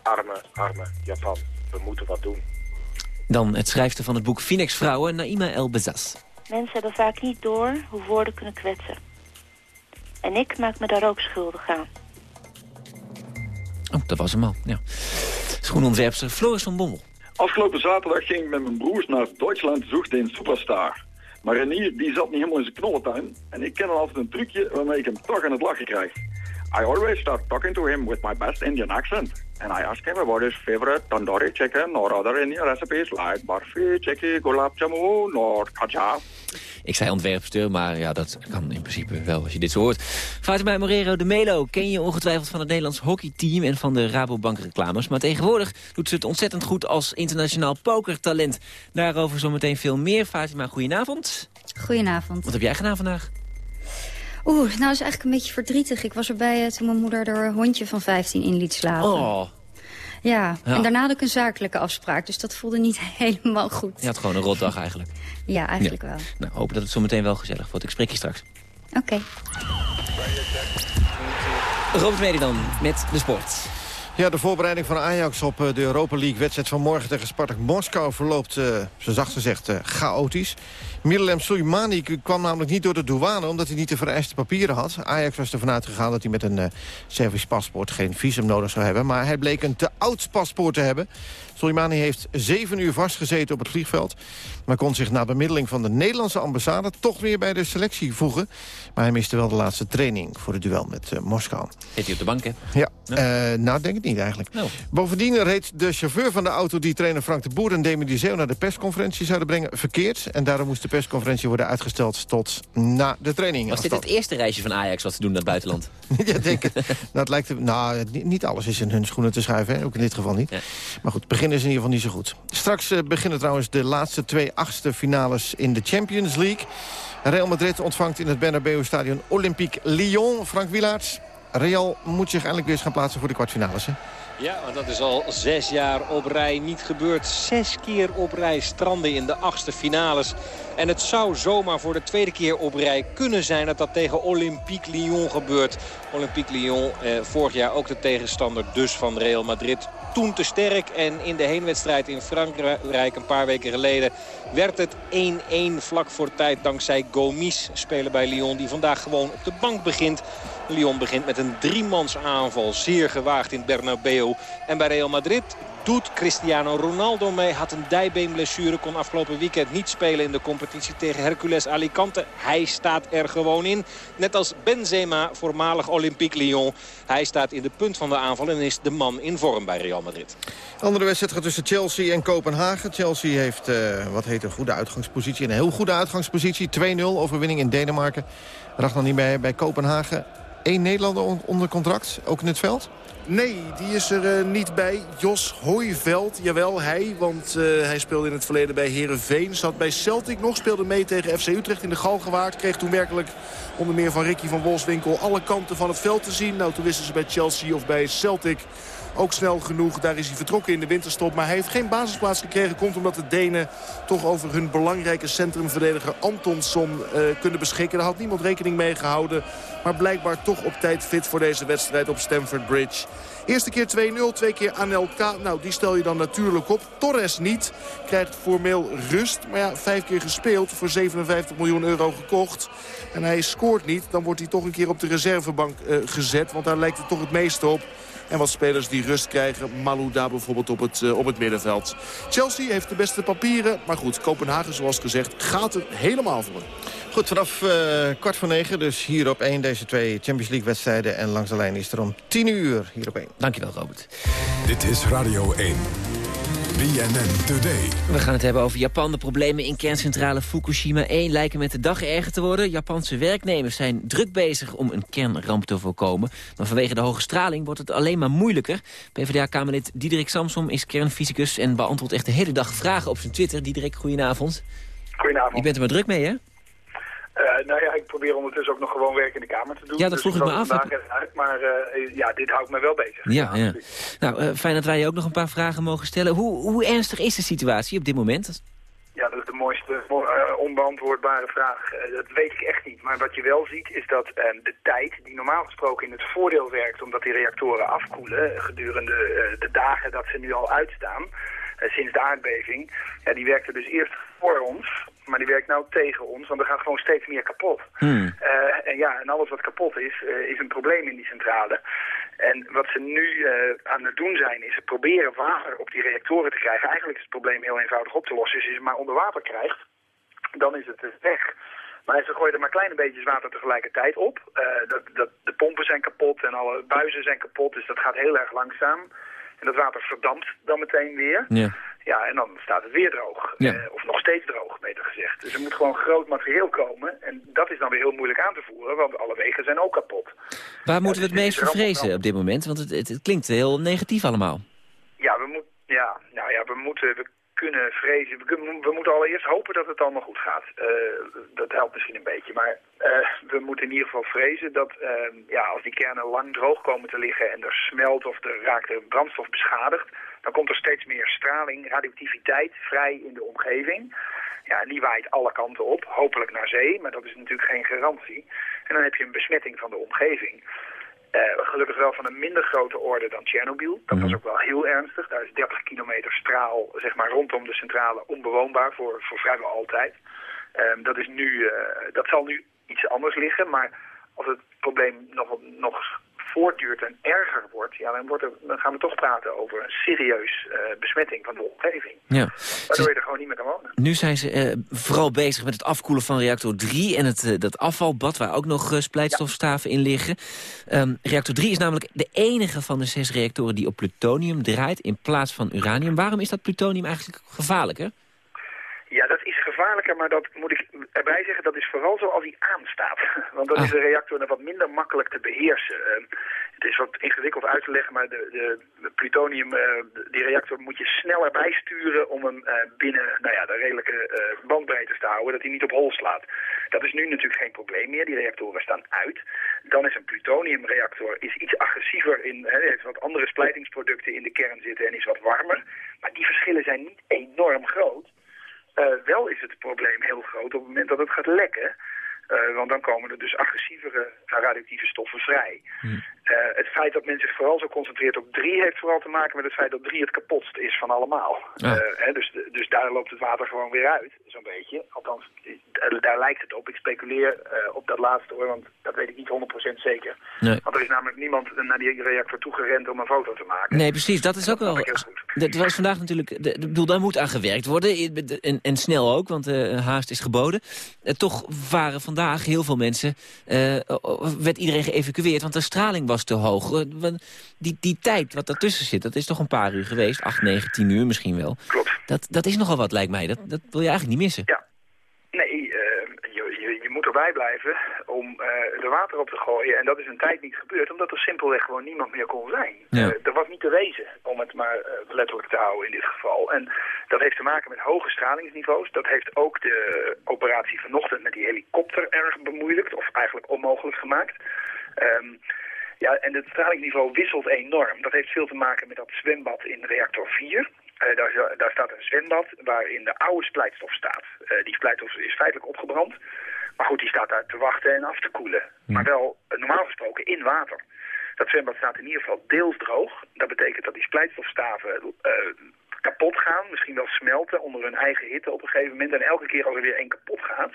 Arme, arme Japan. We moeten wat doen. Dan het schrijfster van het boek Phoenix Vrouwen, Naima El Bezas. Mensen hebben vaak niet door hoe woorden kunnen kwetsen. En ik maak me daar ook schuldig aan. Oh, dat was hem al, ja. Schoenontwerpster Floris van Bommel. Afgelopen zaterdag ging ik met mijn broers naar Duitsland zocht een superstar. Maar Renier, die zat niet helemaal in zijn knollentuin. En ik ken dan altijd een trucje waarmee ik hem toch aan het lachen krijg. I always start talking to him with my best Indian accent. And I ask him about his favorite tandoori chicken or other Indian recipes like barfi, chikki, gulab jamun or kaja. Ik zei ontwerpster, maar ja, dat kan in principe wel als je dit zo hoort. Fatima Morero de Melo ken je ongetwijfeld van het Nederlands hockeyteam... en van de Rabobank reclames. Maar tegenwoordig doet ze het ontzettend goed als internationaal pokertalent. Daarover zometeen veel meer. Fatima, goedenavond. Goedenavond. Wat heb jij gedaan vandaag? Oeh, nou is eigenlijk een beetje verdrietig. Ik was erbij uh, toen mijn moeder haar hondje van 15 in liet slapen. Oh. Ja. ja. en daarna had ik een zakelijke afspraak. Dus dat voelde niet helemaal goed. Je had gewoon een rotdag eigenlijk. ja, eigenlijk wel. Nou, hopen dat het zo meteen wel gezellig wordt. Ik spreek je straks. Oké. Okay. Robert Mede dan met de sport. Ja, de voorbereiding van Ajax op de Europa League-wedstrijd van morgen tegen Spartak Moskou verloopt, uh, zo zacht gezegd, uh, chaotisch. Mirelem Soleimani kwam namelijk niet door de douane... omdat hij niet de vereiste papieren had. Ajax was ervan uitgegaan dat hij met een uh, Servisch paspoort... geen visum nodig zou hebben. Maar hij bleek een te oud paspoort te hebben. Soleimani heeft zeven uur vastgezeten op het vliegveld... maar kon zich na bemiddeling van de Nederlandse ambassade... toch weer bij de selectie voegen. Maar hij miste wel de laatste training voor het duel met uh, Moskou. Zit hij op de bank, hè? Ja. Uh, nou denk ik niet eigenlijk. No. Bovendien reed de chauffeur van de auto... die trainer Frank de Boer en Demi Dizeo naar de persconferentie zouden brengen... verkeerd. En daarom moest de persconferentie worden uitgesteld tot na de training. Was dit het eerste reisje van Ajax wat ze doen naar het buitenland? ja, denk het. nou, het lijkt, nou, niet alles is in hun schoenen te schuiven, hè? ook in dit geval niet. Ja. Maar goed, het begin is in ieder geval niet zo goed. Straks uh, beginnen trouwens de laatste twee achtste finales in de Champions League. Real Madrid ontvangt in het Bernabeu-stadion Olympique Lyon. Frank Wielaerts, Real moet zich eindelijk weer eens gaan plaatsen voor de kwartfinales. Hè? Ja, want dat is al zes jaar op rij niet gebeurd. Zes keer op rij stranden in de achtste finales. En het zou zomaar voor de tweede keer op rij kunnen zijn dat dat tegen Olympique Lyon gebeurt. Olympique Lyon, eh, vorig jaar ook de tegenstander dus van Real Madrid. Toen te sterk en in de heenwedstrijd in Frankrijk een paar weken geleden werd het 1-1 vlak voor tijd dankzij Gomis, speler bij Lyon, die vandaag gewoon op de bank begint. Lyon begint met een driemans aanval. Zeer gewaagd in Bernabeu. En bij Real Madrid doet Cristiano Ronaldo mee. Had een dijbeenblessure, kon afgelopen weekend niet spelen in de competitie tegen Hercules Alicante. Hij staat er gewoon in. Net als Benzema, voormalig Olympique Lyon. Hij staat in de punt van de aanval en is de man in vorm bij Real Madrid. Andere wedstrijd gaat tussen Chelsea en Kopenhagen. Chelsea heeft, uh, wat heet een goede uitgangspositie, een heel goede uitgangspositie. 2-0 overwinning in Denemarken. nog niet bij, bij Kopenhagen. Eén Nederlander onder contract, ook in het veld? Nee, die is er uh, niet bij. Jos Hooiveld, jawel hij, want uh, hij speelde in het verleden bij Herenveen. Zat bij Celtic nog, speelde mee tegen FC Utrecht in de Galgenwaard. Kreeg toen werkelijk onder meer van Ricky van Wolfswinkel alle kanten van het veld te zien. Nou, toen wisten ze bij Chelsea of bij Celtic ook snel genoeg. Daar is hij vertrokken in de winterstop. Maar hij heeft geen basisplaats gekregen. Komt omdat de Denen toch over hun belangrijke centrumverdediger Antonsson uh, kunnen beschikken. Daar had niemand rekening mee gehouden. Maar blijkbaar toch op tijd fit voor deze wedstrijd op Stamford Bridge. Eerste keer 2-0, twee keer Anelka. Nou, die stel je dan natuurlijk op. Torres niet. Krijgt formeel rust. Maar ja, vijf keer gespeeld. Voor 57 miljoen euro gekocht. En hij scoort niet. Dan wordt hij toch een keer op de reservebank uh, gezet. Want daar lijkt het toch het meeste op. En wat spelers die rust krijgen. Malouda bijvoorbeeld op het, uh, op het middenveld. Chelsea heeft de beste papieren. Maar goed, Kopenhagen zoals gezegd gaat er helemaal voor. Goed, vanaf uh, kwart voor negen dus hier op één deze twee Champions League wedstrijden. En langs de lijn is er om tien uur hier op één. Dankjewel Robert. Dit is Radio 1. BNN Today. We gaan het hebben over Japan. De problemen in kerncentrale Fukushima 1 lijken met de dag erger te worden. Japanse werknemers zijn druk bezig om een kernramp te voorkomen. Maar vanwege de hoge straling wordt het alleen maar moeilijker. PvdA-kamerlid Diederik Samsom is kernfysicus... en beantwoordt echt de hele dag vragen op zijn Twitter. Diederik, goedenavond. Goedenavond. Je bent er maar druk mee, hè? Uh, nou ja, ik probeer ondertussen ook nog gewoon werk in de Kamer te doen. Ja, dat dus vroeg ik me af. Uit, maar uh, ja, dit houdt me wel bezig. Ja, ja. Nou, uh, fijn dat wij je ook nog een paar vragen mogen stellen. Hoe, hoe ernstig is de situatie op dit moment? Ja, dat is de mooiste onbeantwoordbare vraag. dat weet ik echt niet. Maar wat je wel ziet is dat de tijd die normaal gesproken in het voordeel werkt... omdat die reactoren afkoelen gedurende de dagen dat ze nu al uitstaan... sinds de aardbeving, ja, die werkte dus eerst voor ons maar die werkt nou tegen ons, want er gaat gewoon steeds meer kapot. Hmm. Uh, en ja, en alles wat kapot is, uh, is een probleem in die centrale. En wat ze nu uh, aan het doen zijn, is het proberen water op die reactoren te krijgen. Eigenlijk is het probleem heel eenvoudig op te lossen. Als je ze maar onder water krijgt, dan is het weg. Maar ze gooien er maar kleine beetjes water tegelijkertijd op. Uh, dat, dat, de pompen zijn kapot en alle buizen zijn kapot, dus dat gaat heel erg langzaam. En dat water verdampt dan meteen weer. Ja. Ja, en dan staat het weer droog. Ja. Eh, of nog steeds droog, beter gezegd. Dus er moet gewoon groot materieel komen. En dat is dan weer heel moeilijk aan te voeren, want alle wegen zijn ook kapot. Waar moeten we het dus meest voor vrezen op dit moment? Want het, het, het klinkt heel negatief allemaal. Ja, we, moet, ja, nou ja, we moeten... We kunnen vrezen. We, moeten allereerst hopen dat het allemaal goed gaat. Eh, dat helpt misschien een beetje. Maar eh, we moeten in ieder geval vrezen dat eh, ja, als die kernen lang droog komen te liggen en er smelt of er raakt de brandstof beschadigd, dan komt er steeds meer straling, radioactiviteit vrij in de omgeving. Ja, die waait alle kanten op, hopelijk naar zee, maar dat is natuurlijk geen garantie. En dan heb je een besmetting van de omgeving. Eh, gelukkig wel van een minder grote orde dan Tsjernobyl. Dat was ook wel heel ernstig. Daar is 30 kilometer straal zeg maar, rondom de centrale onbewoonbaar voor, voor vrijwel altijd. Ehm, dat, is nu, eh, dat zal nu iets anders liggen, maar als het probleem nog, nog voortduurt en erger wordt, ja, dan, wordt er, dan gaan we toch praten over een serieus eh, besmetting van de omgeving. Ja. Waardoor je er gewoon niet meer kan wonen. Nu zijn ze eh, vooral bezig met het afkoelen van reactor 3... en het, eh, dat afvalbad waar ook nog splijtstofstaven in liggen. Ehm, reactor 3 is namelijk de enige van de zes reactoren die op plutonium draait... in plaats van uranium. Waarom is dat plutonium eigenlijk gevaarlijker? Gevaarlijker, maar dat moet ik erbij zeggen, dat is vooral zoals hij aanstaat. Want dan Ah. is de reactor wat minder makkelijk te beheersen. Ehm, het is wat ingewikkeld uit te leggen, maar de, de, plutonium, eh, die reactor moet je sneller bijsturen om hem eh, binnen nou ja, de redelijke eh, bandbreedtes te houden, dat hij niet op hol slaat. Dat is nu natuurlijk geen probleem meer, die reactoren staan uit. Dan is een plutoniumreactor is iets agressiever, in, hè, heeft wat andere splijtingsproducten in de kern zitten en is wat warmer. Maar die verschillen zijn niet enorm groot. Eh, wel is het probleem heel groot op het moment dat het gaat lekken. Eh, want dan komen er dus agressievere radioactieve stoffen vrij. Eh, het feit dat men zich vooral zo concentreert op drie... heeft vooral te maken met het feit dat drie het kapotst is van allemaal. Eh, hè, dus, dus daar loopt het water gewoon weer uit, zo'n beetje. Althans, daar lijkt het op. Ik speculeer op dat laatste hoor, want dat weet ik niet 100% zeker. Nee. Want er is namelijk niemand naar die reactor toegerend om een foto te maken. Nee, precies. Dat is ook wel... Dat was vandaag natuurlijk... De, de- ik bedoel, daar moet aan gewerkt worden. En, en snel ook, want haast is geboden. Toch waren vandaag heel veel mensen... eh, werd iedereen geëvacueerd, want de straling was te hoog. Eh, die, die tijd wat daartussen zit, dat is toch een paar uur geweest. Acht, negen, tien uur misschien wel. Klopt. Dat, dat is nogal wat, lijkt mij. Dat, dat wil je eigenlijk niet missen. Ja. Nee, eh, je, je, je moet erbij blijven om eh er water op te gooien. En dat is een tijd niet gebeurd, omdat er simpelweg gewoon niemand meer kon zijn. Ja. Eh, er was niet te wezen, om het maar eh, letterlijk te houden in dit geval. En dat heeft te maken met hoge stralingsniveaus. Dat heeft ook de operatie vanochtend met die helikopter erg bemoeilijkt, of eigenlijk onmogelijk gemaakt. Ehm, ja, en het stralingsniveau wisselt enorm. Dat heeft veel te maken met dat zwembad in reactor 4. Eh, daar, daar staat een zwembad waarin de oude splijtstof staat. Die splijtstof is feitelijk opgebrand. Maar goed, die staat daar te wachten en af te koelen. Maar wel, eh, normaal gesproken, in water. Dat zwembad staat in ieder geval deels droog. Dat betekent dat die splijtstofstaven eh, kapot gaan. Misschien wel smelten onder hun eigen hitte op een gegeven moment. En elke keer als er weer één kapot gaat...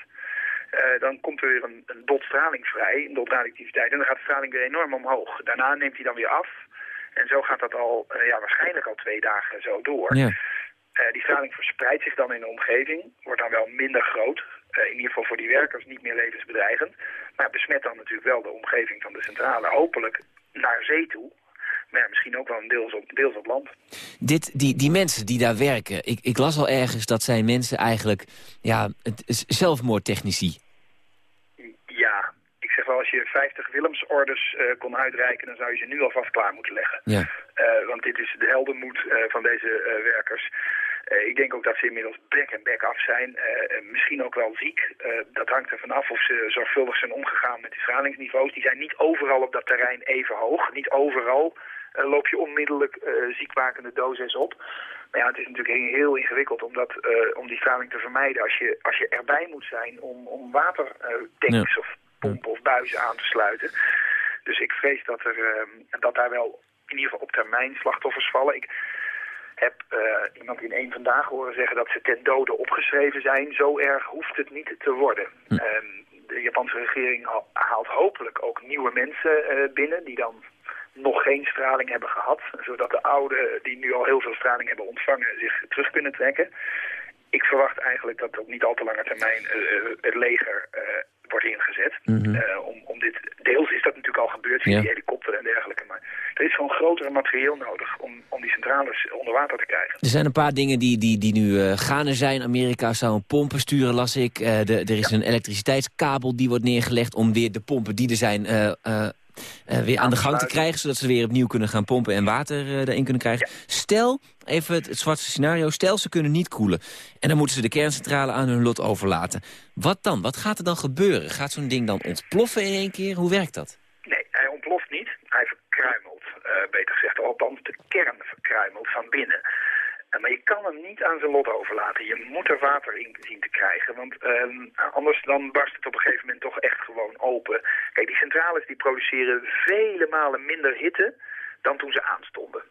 eh, dan komt er weer een, een dot straling vrij, een dot radioactiviteit. En dan gaat de straling weer enorm omhoog. Daarna neemt hij dan weer af. En zo gaat dat al, ja, waarschijnlijk al twee dagen zo door. Ja. Die straling verspreidt zich dan in de omgeving, wordt dan wel minder groot. Eh, in ieder geval voor die werkers niet meer levensbedreigend. Maar besmet dan natuurlijk wel de omgeving van de centrale. Hopelijk naar zee toe. Maar ja, misschien ook wel een deels op, deels op land. Dit, die, die mensen die daar werken, ik, ik las al ergens dat zijn mensen eigenlijk ja, het, zelfmoordtechnici. Ja, ik zeg wel, als je 50 Willemsorders eh, kon uitreiken... dan zou je ze nu alvast klaar moeten leggen. Ja. Eh, want dit is de heldenmoed eh, van deze werkers. Eh, ik denk ook dat ze inmiddels bek en bek af zijn. Eh, misschien ook wel ziek. Eh, dat hangt er vanaf of ze zorgvuldig zijn omgegaan met de stralingsniveaus. Die zijn niet overal op dat terrein even hoog. Niet overal loop je onmiddellijk ziekmakende doses op. Maar ja, het is natuurlijk heel, ingewikkeld om, dat, om die straling te vermijden. Als je, als je erbij moet zijn om, om watertanks of pompen of buizen aan te sluiten. Dus ik vrees dat, er, eh, dat daar wel in ieder geval op termijn slachtoffers vallen. Ik heb eh, iemand in één vandaag horen zeggen dat ze ten dode opgeschreven zijn. Zo erg hoeft het niet te worden. Ehm, de Japanse regering ha- haalt hopelijk ook nieuwe mensen eh, binnen die dan nog geen straling hebben gehad. Zodat de ouden die nu al heel veel straling hebben ontvangen zich terug kunnen trekken. Ik verwacht eigenlijk dat op niet al te lange termijn eh, eh, het leger eh, wordt ingezet. Mhm. Om, om dit, deels is dat natuurlijk al gebeurd via Ja. die helikopter en dergelijke. Maar er is gewoon grotere materieel nodig om, om die centrales onder water te krijgen. Er zijn een paar dingen die, die, die nu eh gaande zijn. Amerika zou een pompen sturen, las ik. De, er is een elektriciteitskabel die wordt neergelegd... om weer de pompen die er zijn weer aan de gang te krijgen... zodat ze weer opnieuw kunnen gaan pompen en water erin kunnen krijgen. Stel, even het, het zwartste scenario, stel ze kunnen niet koelen. En dan moeten ze de kerncentrale aan hun lot overlaten. Wat dan? Wat gaat er dan gebeuren? Gaat zo'n ding dan ontploffen in één keer? Hoe werkt dat? Nee, hij ontploft niet. Hij verkruimelt, eh, beter gezegd. Althans, de kern verkruimelt van binnen. Eh, maar je kan hem niet aan zijn lot overlaten. Je moet er water in zien te krijgen. Want ehm, anders dan barst het op een gegeven moment toch echt gewoon open. Kijk, die centrales die produceren vele malen minder hitte dan toen ze aanstonden.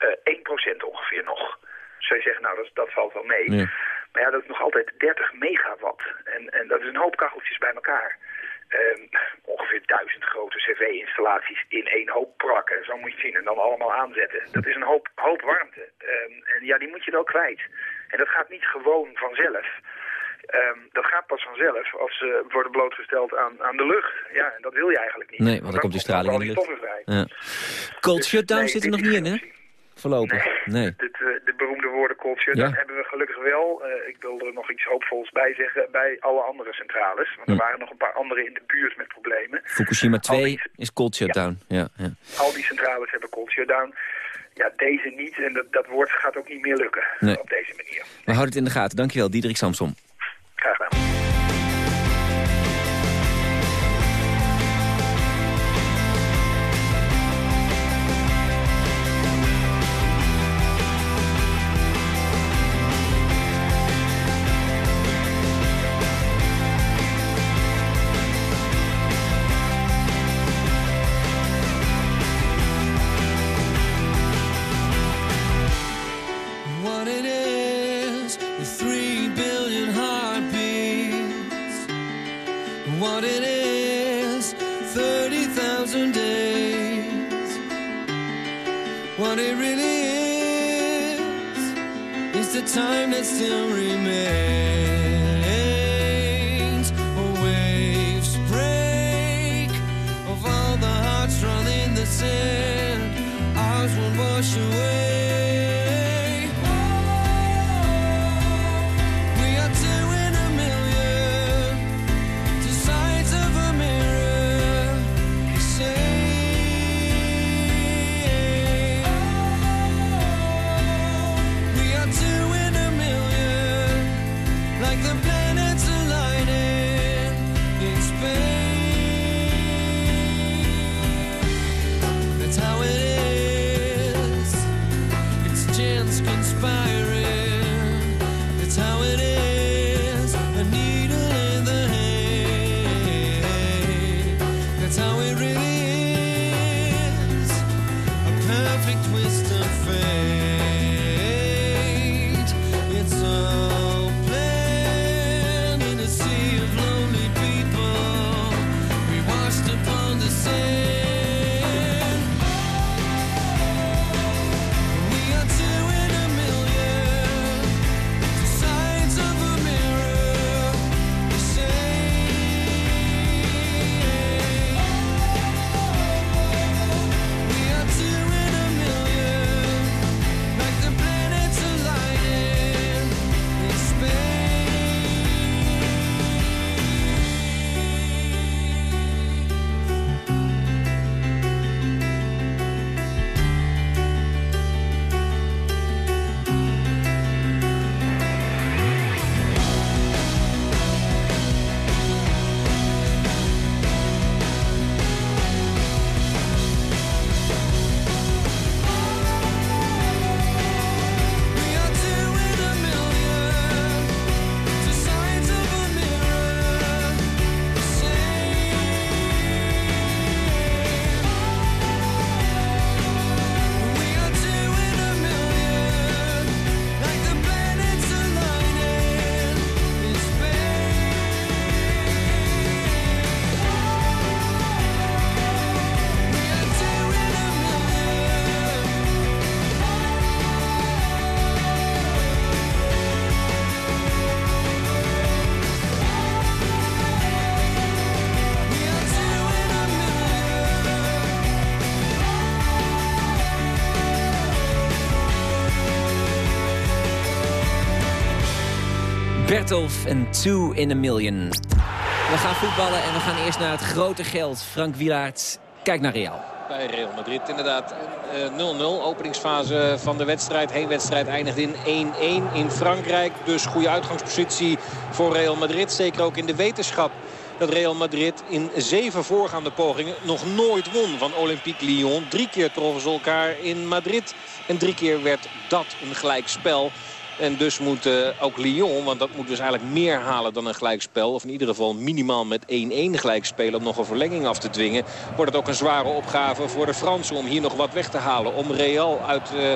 Eh 1% ongeveer nog. Dus zij zeggen, nou, dat, dat valt wel mee. Ja. Maar ja, dat is nog altijd 30 megawatt. En, en dat is een hoop kacheltjes bij elkaar. Ehm, ongeveer duizend grote cv-installaties in één hoop prakken. Zo moet je het zien. En dan allemaal aanzetten. Dat is een hoop, hoop warmte. Ehm, en ja, die moet je wel kwijt. En dat gaat niet gewoon vanzelf. Ehm, dat gaat pas vanzelf als ze worden blootgesteld aan, aan de lucht. Ja, en dat wil je eigenlijk niet. Nee, want dan komt die straling in de lucht. Ja. Cold Dus, shutdown nee, zit er nog niet in, hè? Voorlopig. Nee. Dit, eh, de beroemde woorden shutdown Ja. hebben we gelukkig wel. Eh, ik wil er nog iets hoopvols bij zeggen bij alle andere centrales. Want er Hm. waren nog een paar andere in de buurt met problemen. Fukushima Al 2 die, is cold shutdown. Ja. Ja, al die centrales hebben cold shutdown. Ja, deze niet. En dat, dat woord gaat ook niet meer lukken Nee. op deze manier. We houden het in de gaten. Dankjewel, Diederik Samsom. Graag gedaan. Ours will wash away. Bertolf en Two in a Million. We gaan voetballen en we gaan eerst naar het grote geld. Frank Wielaert, kijk naar Real. Bij Real Madrid inderdaad 0-0. Openingsfase van de wedstrijd. Heenwedstrijd eindigt in 1-1 in Frankrijk. Dus goede uitgangspositie voor Real Madrid. Zeker ook in de wetenschap dat Real Madrid in zeven voorgaande pogingen nog nooit won van Olympique Lyon. Drie keer troffen ze elkaar in Madrid. En drie keer werd dat een gelijkspel. En dus moet uh, ook Lyon, want dat moet dus eigenlijk meer halen dan een gelijkspel. Of in ieder geval minimaal met 1-1 gelijk spelen om nog een verlenging af te dwingen. Wordt het ook een zware opgave voor de Fransen om hier nog wat weg te halen. Om Real uit... Uh,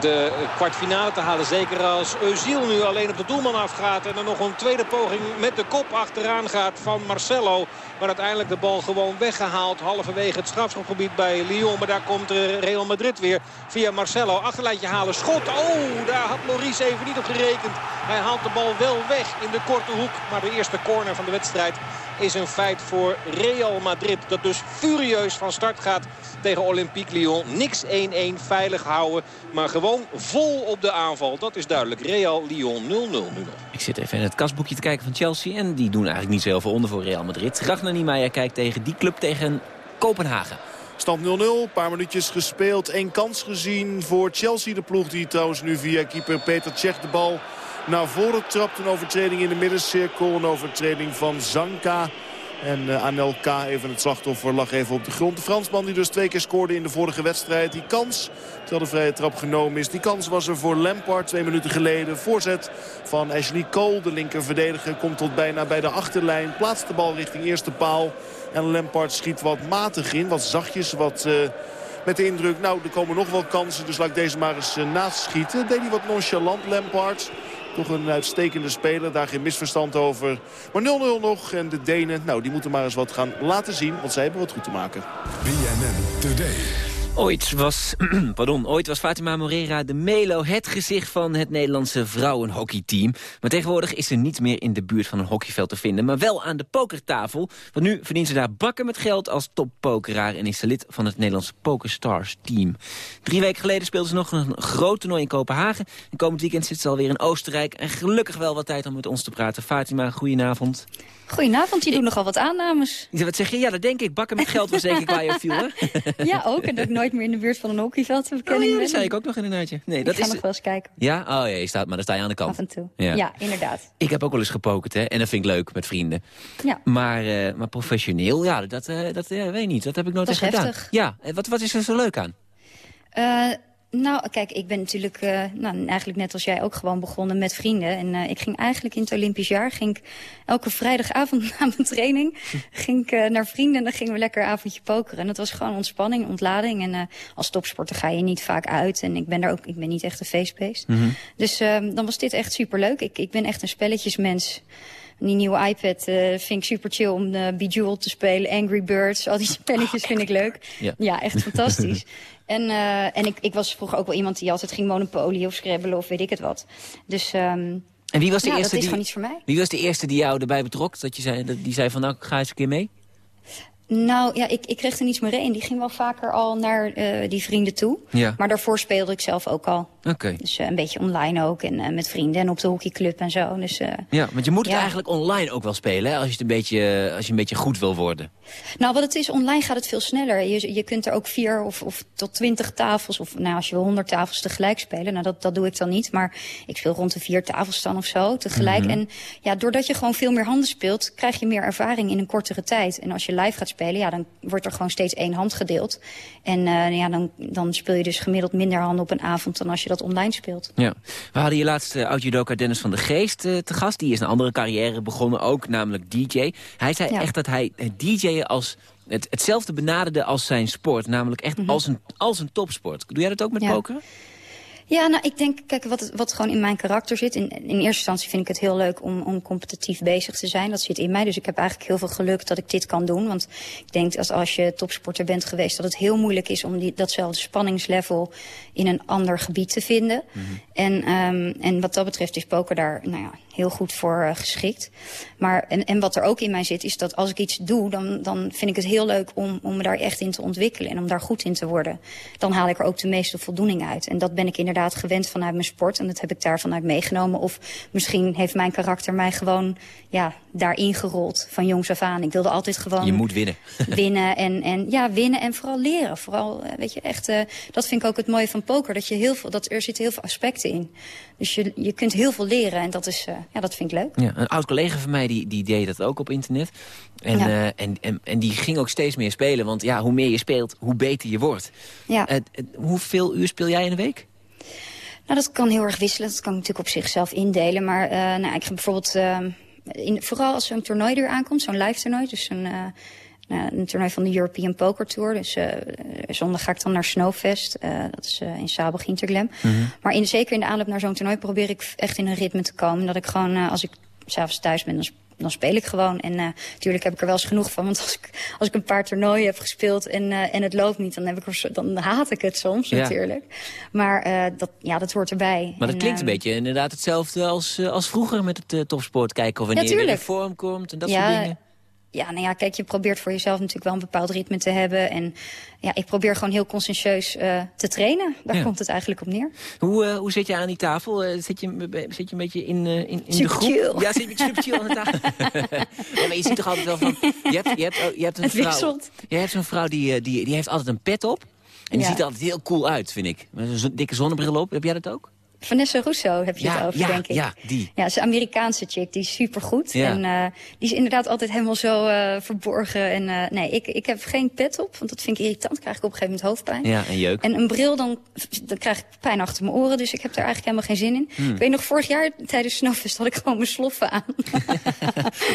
de kwartfinale te halen. Zeker als Eusiel nu alleen op de doelman afgaat. En er nog een tweede poging met de kop achteraan gaat van Marcelo. Maar uiteindelijk de bal gewoon weggehaald. Halverwege het strafschopgebied bij Lyon. Maar daar komt Real Madrid weer via Marcelo. Achterlijntje halen. Schot. Oh, daar had Maurice even niet op gerekend. Hij haalt de bal wel weg in de korte hoek. Maar de eerste corner van de wedstrijd is een feit voor Real Madrid. Dat dus furieus van start gaat tegen Olympique Lyon. Niks 1-1 veilig houden. Maar gewoon vol op de aanval. Dat is duidelijk. Real Lyon 0-0 nu nog. Ik zit even in het kasboekje te kijken van Chelsea. En die doen eigenlijk niet zo heel veel onder voor Real Madrid. Ragnar Niemeyer kijkt tegen die club tegen Kopenhagen. Stand 0-0, een paar minuutjes gespeeld. Eén kans gezien voor Chelsea. De ploeg die trouwens nu via keeper Peter Cech de bal naar voren trapt. Een overtreding in de middencirkel. Een overtreding van Zanka. En uh, Anelka, even het slachtoffer, lag even op de grond. De Fransman die dus twee keer scoorde in de vorige wedstrijd. Die kans, terwijl de vrije trap genomen is. Die kans was er voor Lampard twee minuten geleden. Voorzet van Ashley Cole, de linker verdediger, komt tot bijna bij de achterlijn. Plaatst de bal richting eerste paal. En Lampard schiet wat matig in, wat zachtjes, wat... Uh, met de indruk, nou, er komen nog wel kansen, dus laat ik deze maar eens uh, naast schieten. Deed hij wat nonchalant, Lampard. Toch een uitstekende speler, daar geen misverstand over. Maar 0-0 nog en de Denen, nou, die moeten maar eens wat gaan laten zien. Want zij hebben wat goed te maken. BNN Today. Ooit was, pardon, ooit was Fatima Morera de Melo het gezicht van het Nederlandse vrouwenhockeyteam. Maar tegenwoordig is ze niet meer in de buurt van een hockeyveld te vinden, maar wel aan de pokertafel. Want nu verdient ze daar bakken met geld als toppokeraar en is ze lid van het Nederlandse Pokerstars team. Drie weken geleden speelde ze nog een groot toernooi in Kopenhagen. En komend weekend zit ze alweer in Oostenrijk. En gelukkig wel wat tijd om met ons te praten. Fatima, goedenavond. Goedenavond, je doet nogal wat aannames. Wat zeg je? Ja, dat denk ik. Bakken met geld was denk ik waar je op viel, hè? ja, ook. En dat ik nooit meer in de buurt van een hockeyveld heb oh, ja, dat zei ik ook nog inderdaad. Nee, ik dat ga is... nog wel eens kijken. Ja? Oh ja, je staat, maar dan sta je aan de kant. Af en toe. Ja, ja inderdaad. Ik heb ook wel eens gepokerd, hè. En dat vind ik leuk met vrienden. Ja. Maar, uh, maar professioneel, ja, dat, uh, dat uh, weet ik niet. Dat heb ik nooit echt gedaan. Ja, wat, wat is er zo leuk aan? Nou, kijk, ik ben natuurlijk uh, nou, eigenlijk net als jij ook gewoon begonnen met vrienden. En uh, ik ging eigenlijk in het Olympisch jaar, ging ik elke vrijdagavond na mijn training, ging ik uh, naar vrienden en dan gingen we lekker een avondje pokeren. En dat was gewoon ontspanning, ontlading. En als topsporter ga je niet vaak uit en ik ben daar ook, ik ben niet echt een feestbeest. Mm -hmm. Dus dan was dit echt superleuk. Ik, ik ben echt een spelletjesmens. Die nieuwe iPad uh, vind ik super chill om uh, Bejeweled te spelen. Angry Birds, al die spelletjes vind ik leuk. Ja, ja echt fantastisch. En uh, en ik, ik was vroeger ook wel iemand die altijd ging Monopoly of Scrabble of weet ik het wat. Dus... Um, en wie was de ja, eerste dat is die, gewoon iets voor mij. Wie was de eerste die jou erbij betrok? Dat je zei, die zei van nou, ga eens een keer mee? Nou ja, ik, ik kreeg er niets meer in. Die ging wel vaker al naar uh, die vrienden toe. Ja. Maar daarvoor speelde ik zelf ook al. Oké. Okay. Dus uh, een beetje online ook. En uh, met vrienden en op de hockeyclub en zo. Dus, ja, want je moet het ja. eigenlijk online ook wel spelen. Hè? Als, je het een beetje, als je een beetje goed wil worden. Nou, wat het is, online gaat het veel sneller. Je, je kunt er ook vier of, of tot twintig tafels. Of nou, als je wil honderd tafels tegelijk spelen. Nou, dat, dat doe ik dan niet. Maar ik speel rond de vier tafels dan of zo tegelijk. Mhm. Mm -hmm. En ja, doordat je gewoon veel meer handen speelt... krijg je meer ervaring in een kortere tijd. En als je live gaat spelen, ja, dan wordt er gewoon steeds één hand gedeeld. En uh, ja, dan, dan speel je dus gemiddeld minder handen op een avond dan als je dat online speelt. Ja. We hadden hier laatst uh, oud-judoka Dennis van de Geest uh, te gast. Die is een andere carrière begonnen, ook namelijk DJ. Hij zei ja. echt dat hij DJ'en als het, hetzelfde benaderde als zijn sport. Namelijk echt mm -hmm. als, een, als een topsport. Doe jij dat ook met ja. pokeren? Ja, nou, ik denk, kijk, wat, wat gewoon in mijn karakter zit. In, in eerste instantie vind ik het heel leuk om, om competitief bezig te zijn. Dat zit in mij. Dus ik heb eigenlijk heel veel geluk dat ik dit kan doen. Want ik denk dat als je topsporter bent geweest... dat het heel moeilijk is om die, datzelfde spanningslevel in een ander gebied te vinden. Mhm. Mm -hmm. en, um, en wat dat betreft is poker daar nou ja, heel goed voor uh, geschikt. Maar, en, en wat er ook in mij zit, is dat als ik iets doe... dan, dan vind ik het heel leuk om, om me daar echt in te ontwikkelen... en om daar goed in te worden. Dan haal ik er ook de meeste voldoening uit. En dat ben ik inderdaad inderdaad gewend vanuit mijn sport. En dat heb ik daar vanuit meegenomen. Of misschien heeft mijn karakter mij gewoon ja, daarin gerold van jongs af aan. Ik wilde altijd gewoon... Je moet winnen. winnen en, en ja, winnen en vooral leren. Vooral, eh, weet je, echt, uh, dat vind ik ook het mooie van poker. Dat je heel veel, dat er zitten heel veel aspecten in. Dus je, je kunt heel veel leren en dat is, uh, ja, dat vind ik leuk. Ja, een oud collega van mij die, die deed dat ook op internet. En, ja. uh, en, en, en die ging ook steeds meer spelen. Want ja, hoe meer je speelt, hoe beter je wordt. Ja. Hoeveel uur speel jij in de week? Nou, dat kan heel erg wisselen. Dat kan ik natuurlijk op zichzelf indelen. Maar nou, ik ga bijvoorbeeld, in, vooral als zo'n toernooi er aankomt, zo'n live toernooi. Dus zo'n uh, een toernooi van de European Poker Tour. Dus uh, zondag ga ik dan naar Snowfest. Uh, dat is in Sabel Ginterglem. Mm -hmm. Maar in, zeker in de aanloop naar zo'n toernooi probeer ik echt in een ritme te komen. Dat ik gewoon, als ik s'avonds thuis ben, dan, dan speel ik gewoon. En natuurlijk heb ik er wel eens genoeg van. Want als ik, als ik een paar toernooien heb gespeeld en, en het loopt niet... dan, heb ik er, dan haat ik het soms ja. natuurlijk. Maar dat, ja, dat hoort erbij. Maar dat en, klinkt een beetje inderdaad hetzelfde als, als vroeger met het topsport. Kijken of wanneer ja, je in vorm komt en dat soort dingen. Ja, nou ja, kijk, je probeert voor jezelf natuurlijk wel een bepaald ritme te hebben. En ja, ik probeer gewoon heel conscientieus uh, te trainen. Daar ja. komt het eigenlijk op neer. Hoe, uh, hoe zit je aan die tafel? Uh, zit, je, zit je een beetje in, in, in de groep? Ja, zit je een beetje subtiel aan de tafel? ja, maar je ziet toch altijd wel van... Je hebt, je hebt, je hebt een het vrouw, wisselt. Je hebt zo'n vrouw die, die, die heeft altijd een pet op. En die Ja. ziet er altijd heel cool uit, vind ik. Met zo'n dikke zonnebril op. Heb jij dat ook? Vanessa Russo heb je Ja, het over, ja, denk ik. ja, die. Ja, ze is een Amerikaanse chick, die is supergoed. Ja. En eh, die is inderdaad altijd helemaal zo eh, verborgen. En eh, nee, ik, ik heb geen pet op, want dat vind ik irritant. krijg ik op een gegeven moment hoofdpijn. Ja, en jeuk. En een bril, dan, dan krijg ik pijn achter mijn oren. Dus ik heb daar eigenlijk helemaal geen zin in. Hmm. Ik weet nog, vorig jaar tijdens Snowfest had ik gewoon mijn sloffen aan.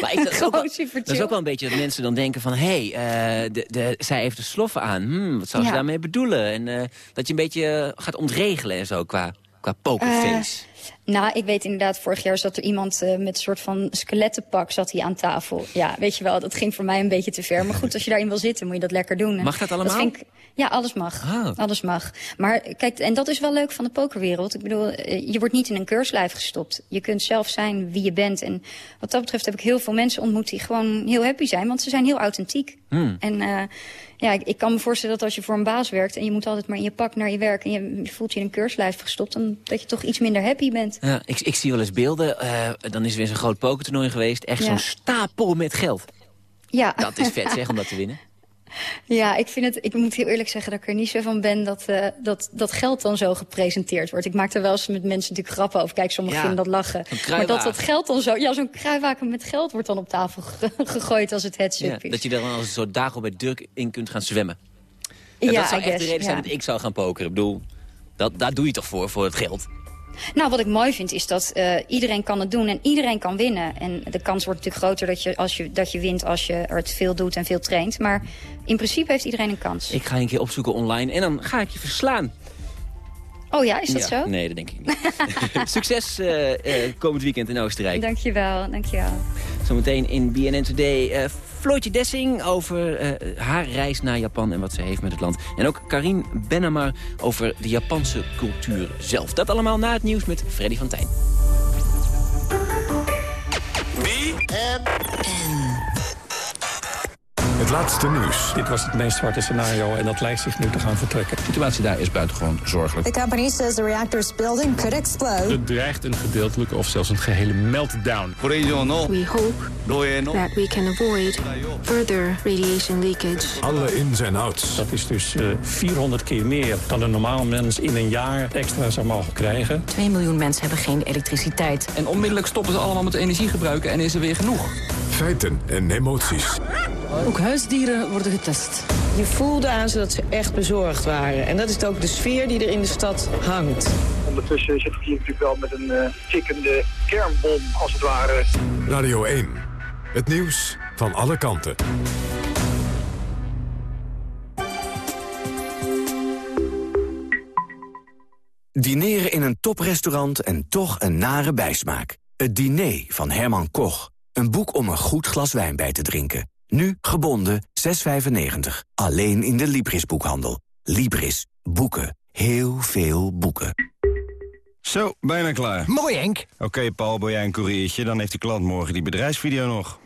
Maar ik, dat, is ook wel, dat is ook wel een beetje dat mensen dan denken van... hé, hey, de, de, zij heeft de sloffen aan. Hmm, wat zou ze daarmee bedoelen? En dat je een beetje gaat ontregelen en zo qua, qua pokerface. Nou, ik weet inderdaad, vorig jaar zat er iemand eh, met een soort van skelettenpak zat hij aan tafel. Ja, weet je wel, dat ging voor mij een beetje te ver. Maar goed, als je daarin wil zitten, moet je dat lekker doen. Mag dat allemaal? ik, ja, alles mag. Oh. Alles mag. Maar kijk, en dat is wel leuk van de pokerwereld. Ik bedoel, eh, je wordt niet in een keurslijf gestopt. Je kunt zelf zijn wie je bent. En wat dat betreft heb ik heel veel mensen ontmoet die gewoon heel happy zijn. Want ze zijn heel authentiek. Hmm. En eh, ja, ik, ik kan me voorstellen dat als je voor een baas werkt... en je moet altijd maar in je pak naar je werk... en je, je voelt je in een keurslijf gestopt... dan dat je toch iets minder happy Ja, ik, ik zie wel eens beelden. eh, dan is er weer zo'n groot pokertoernooi geweest. Echt Ja. zo'n stapel met geld. Ja. Dat is vet zeg, om dat te winnen. Ja, ik vind het. Ik moet heel eerlijk zeggen dat ik er niet zo van ben dat, eh, dat, dat geld dan zo gepresenteerd wordt. Ik maak er wel eens met mensen natuurlijk grappen over. Kijk, sommigen Ja, vinden dat lachen. Maar dat dat geld dan zo. Ja, zo'n kruiwagen met geld wordt dan op tafel ge- gegooid als het heads Ja, is. dat je er dan als een soort Dagobert Dirk in kunt gaan zwemmen. En Ja, dat zou echt de reden zijn dat ik zou gaan pokeren. Ik bedoel, dat, daar doe je toch voor, voor het geld. Nou, wat ik mooi vind is dat eh, iedereen kan het doen en iedereen kan winnen. En de kans wordt natuurlijk groter dat je, als je, dat je wint als je er het veel doet en veel traint. Maar in principe heeft iedereen een kans. Ik ga een keer opzoeken online en dan ga ik je verslaan. Oh ja, is dat Ja, zo? Nee, dat denk ik niet. Succes eh, eh, komend weekend in Oostenrijk. Dankjewel, dankjewel. Zometeen in BNN Today Floortje Dessing over eh, haar reis naar Japan en wat ze heeft met het land. En ook Karin Benamar over de Japanse cultuur zelf. Dat allemaal na het nieuws met Freddy van Tijn. Het laatste nieuws. Dit was het meest zwarte scenario en dat lijkt zich nu te gaan vertrekken. De situatie daar is buitengewoon zorgelijk. The company says the reactor's building could explode. Er dreigt een gedeeltelijke of zelfs een gehele meltdown. We hope that we can avoid further radiation leakage. Alle ins en outs. Dat is dus eh, 400 keer meer dan een normaal mens in een jaar extra zou mogen krijgen. 2 miljoen mensen hebben geen elektriciteit. En onmiddellijk stoppen ze allemaal met energie gebruiken en is er weer genoeg. Feiten en emoties. Ook huisdieren worden getest. Je voelde aan ze dat ze echt bezorgd waren. En dat is ook de sfeer die er in de stad hangt. Ondertussen zit ik hier natuurlijk wel met een eh tikkende kernbom, als het ware. Radio 1. Het nieuws van alle kanten. Dineren in een toprestaurant en toch een nare bijsmaak. Het diner van Herman Koch. Een boek om een goed glas wijn bij te drinken. Nu gebonden 6,95. Alleen in de Libris-boekhandel. Libris. Boeken. Heel veel boeken. Zo, bijna klaar. Mooi, Henk. Oké, Paul, ben jij een koeriertje? Dan heeft de klant morgen die bedrijfsvideo nog.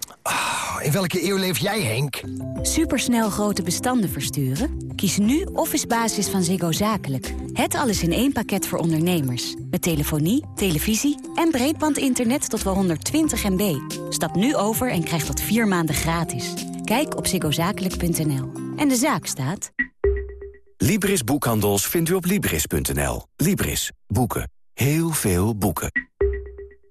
In welke eeuw leef jij, Henk? Supersnel grote bestanden versturen? Kies nu Office Basis van Ziggo Zakelijk. Het alles in één pakket voor ondernemers. Met telefonie, televisie en breedbandinternet tot wel 120 MB. Stap nu over en krijg dat vier maanden gratis. Kijk op ziggozakelijk.nl. En de zaak staat... Libris Boekhandels vindt u op Libris.nl. Libris. Boeken. Heel veel boeken.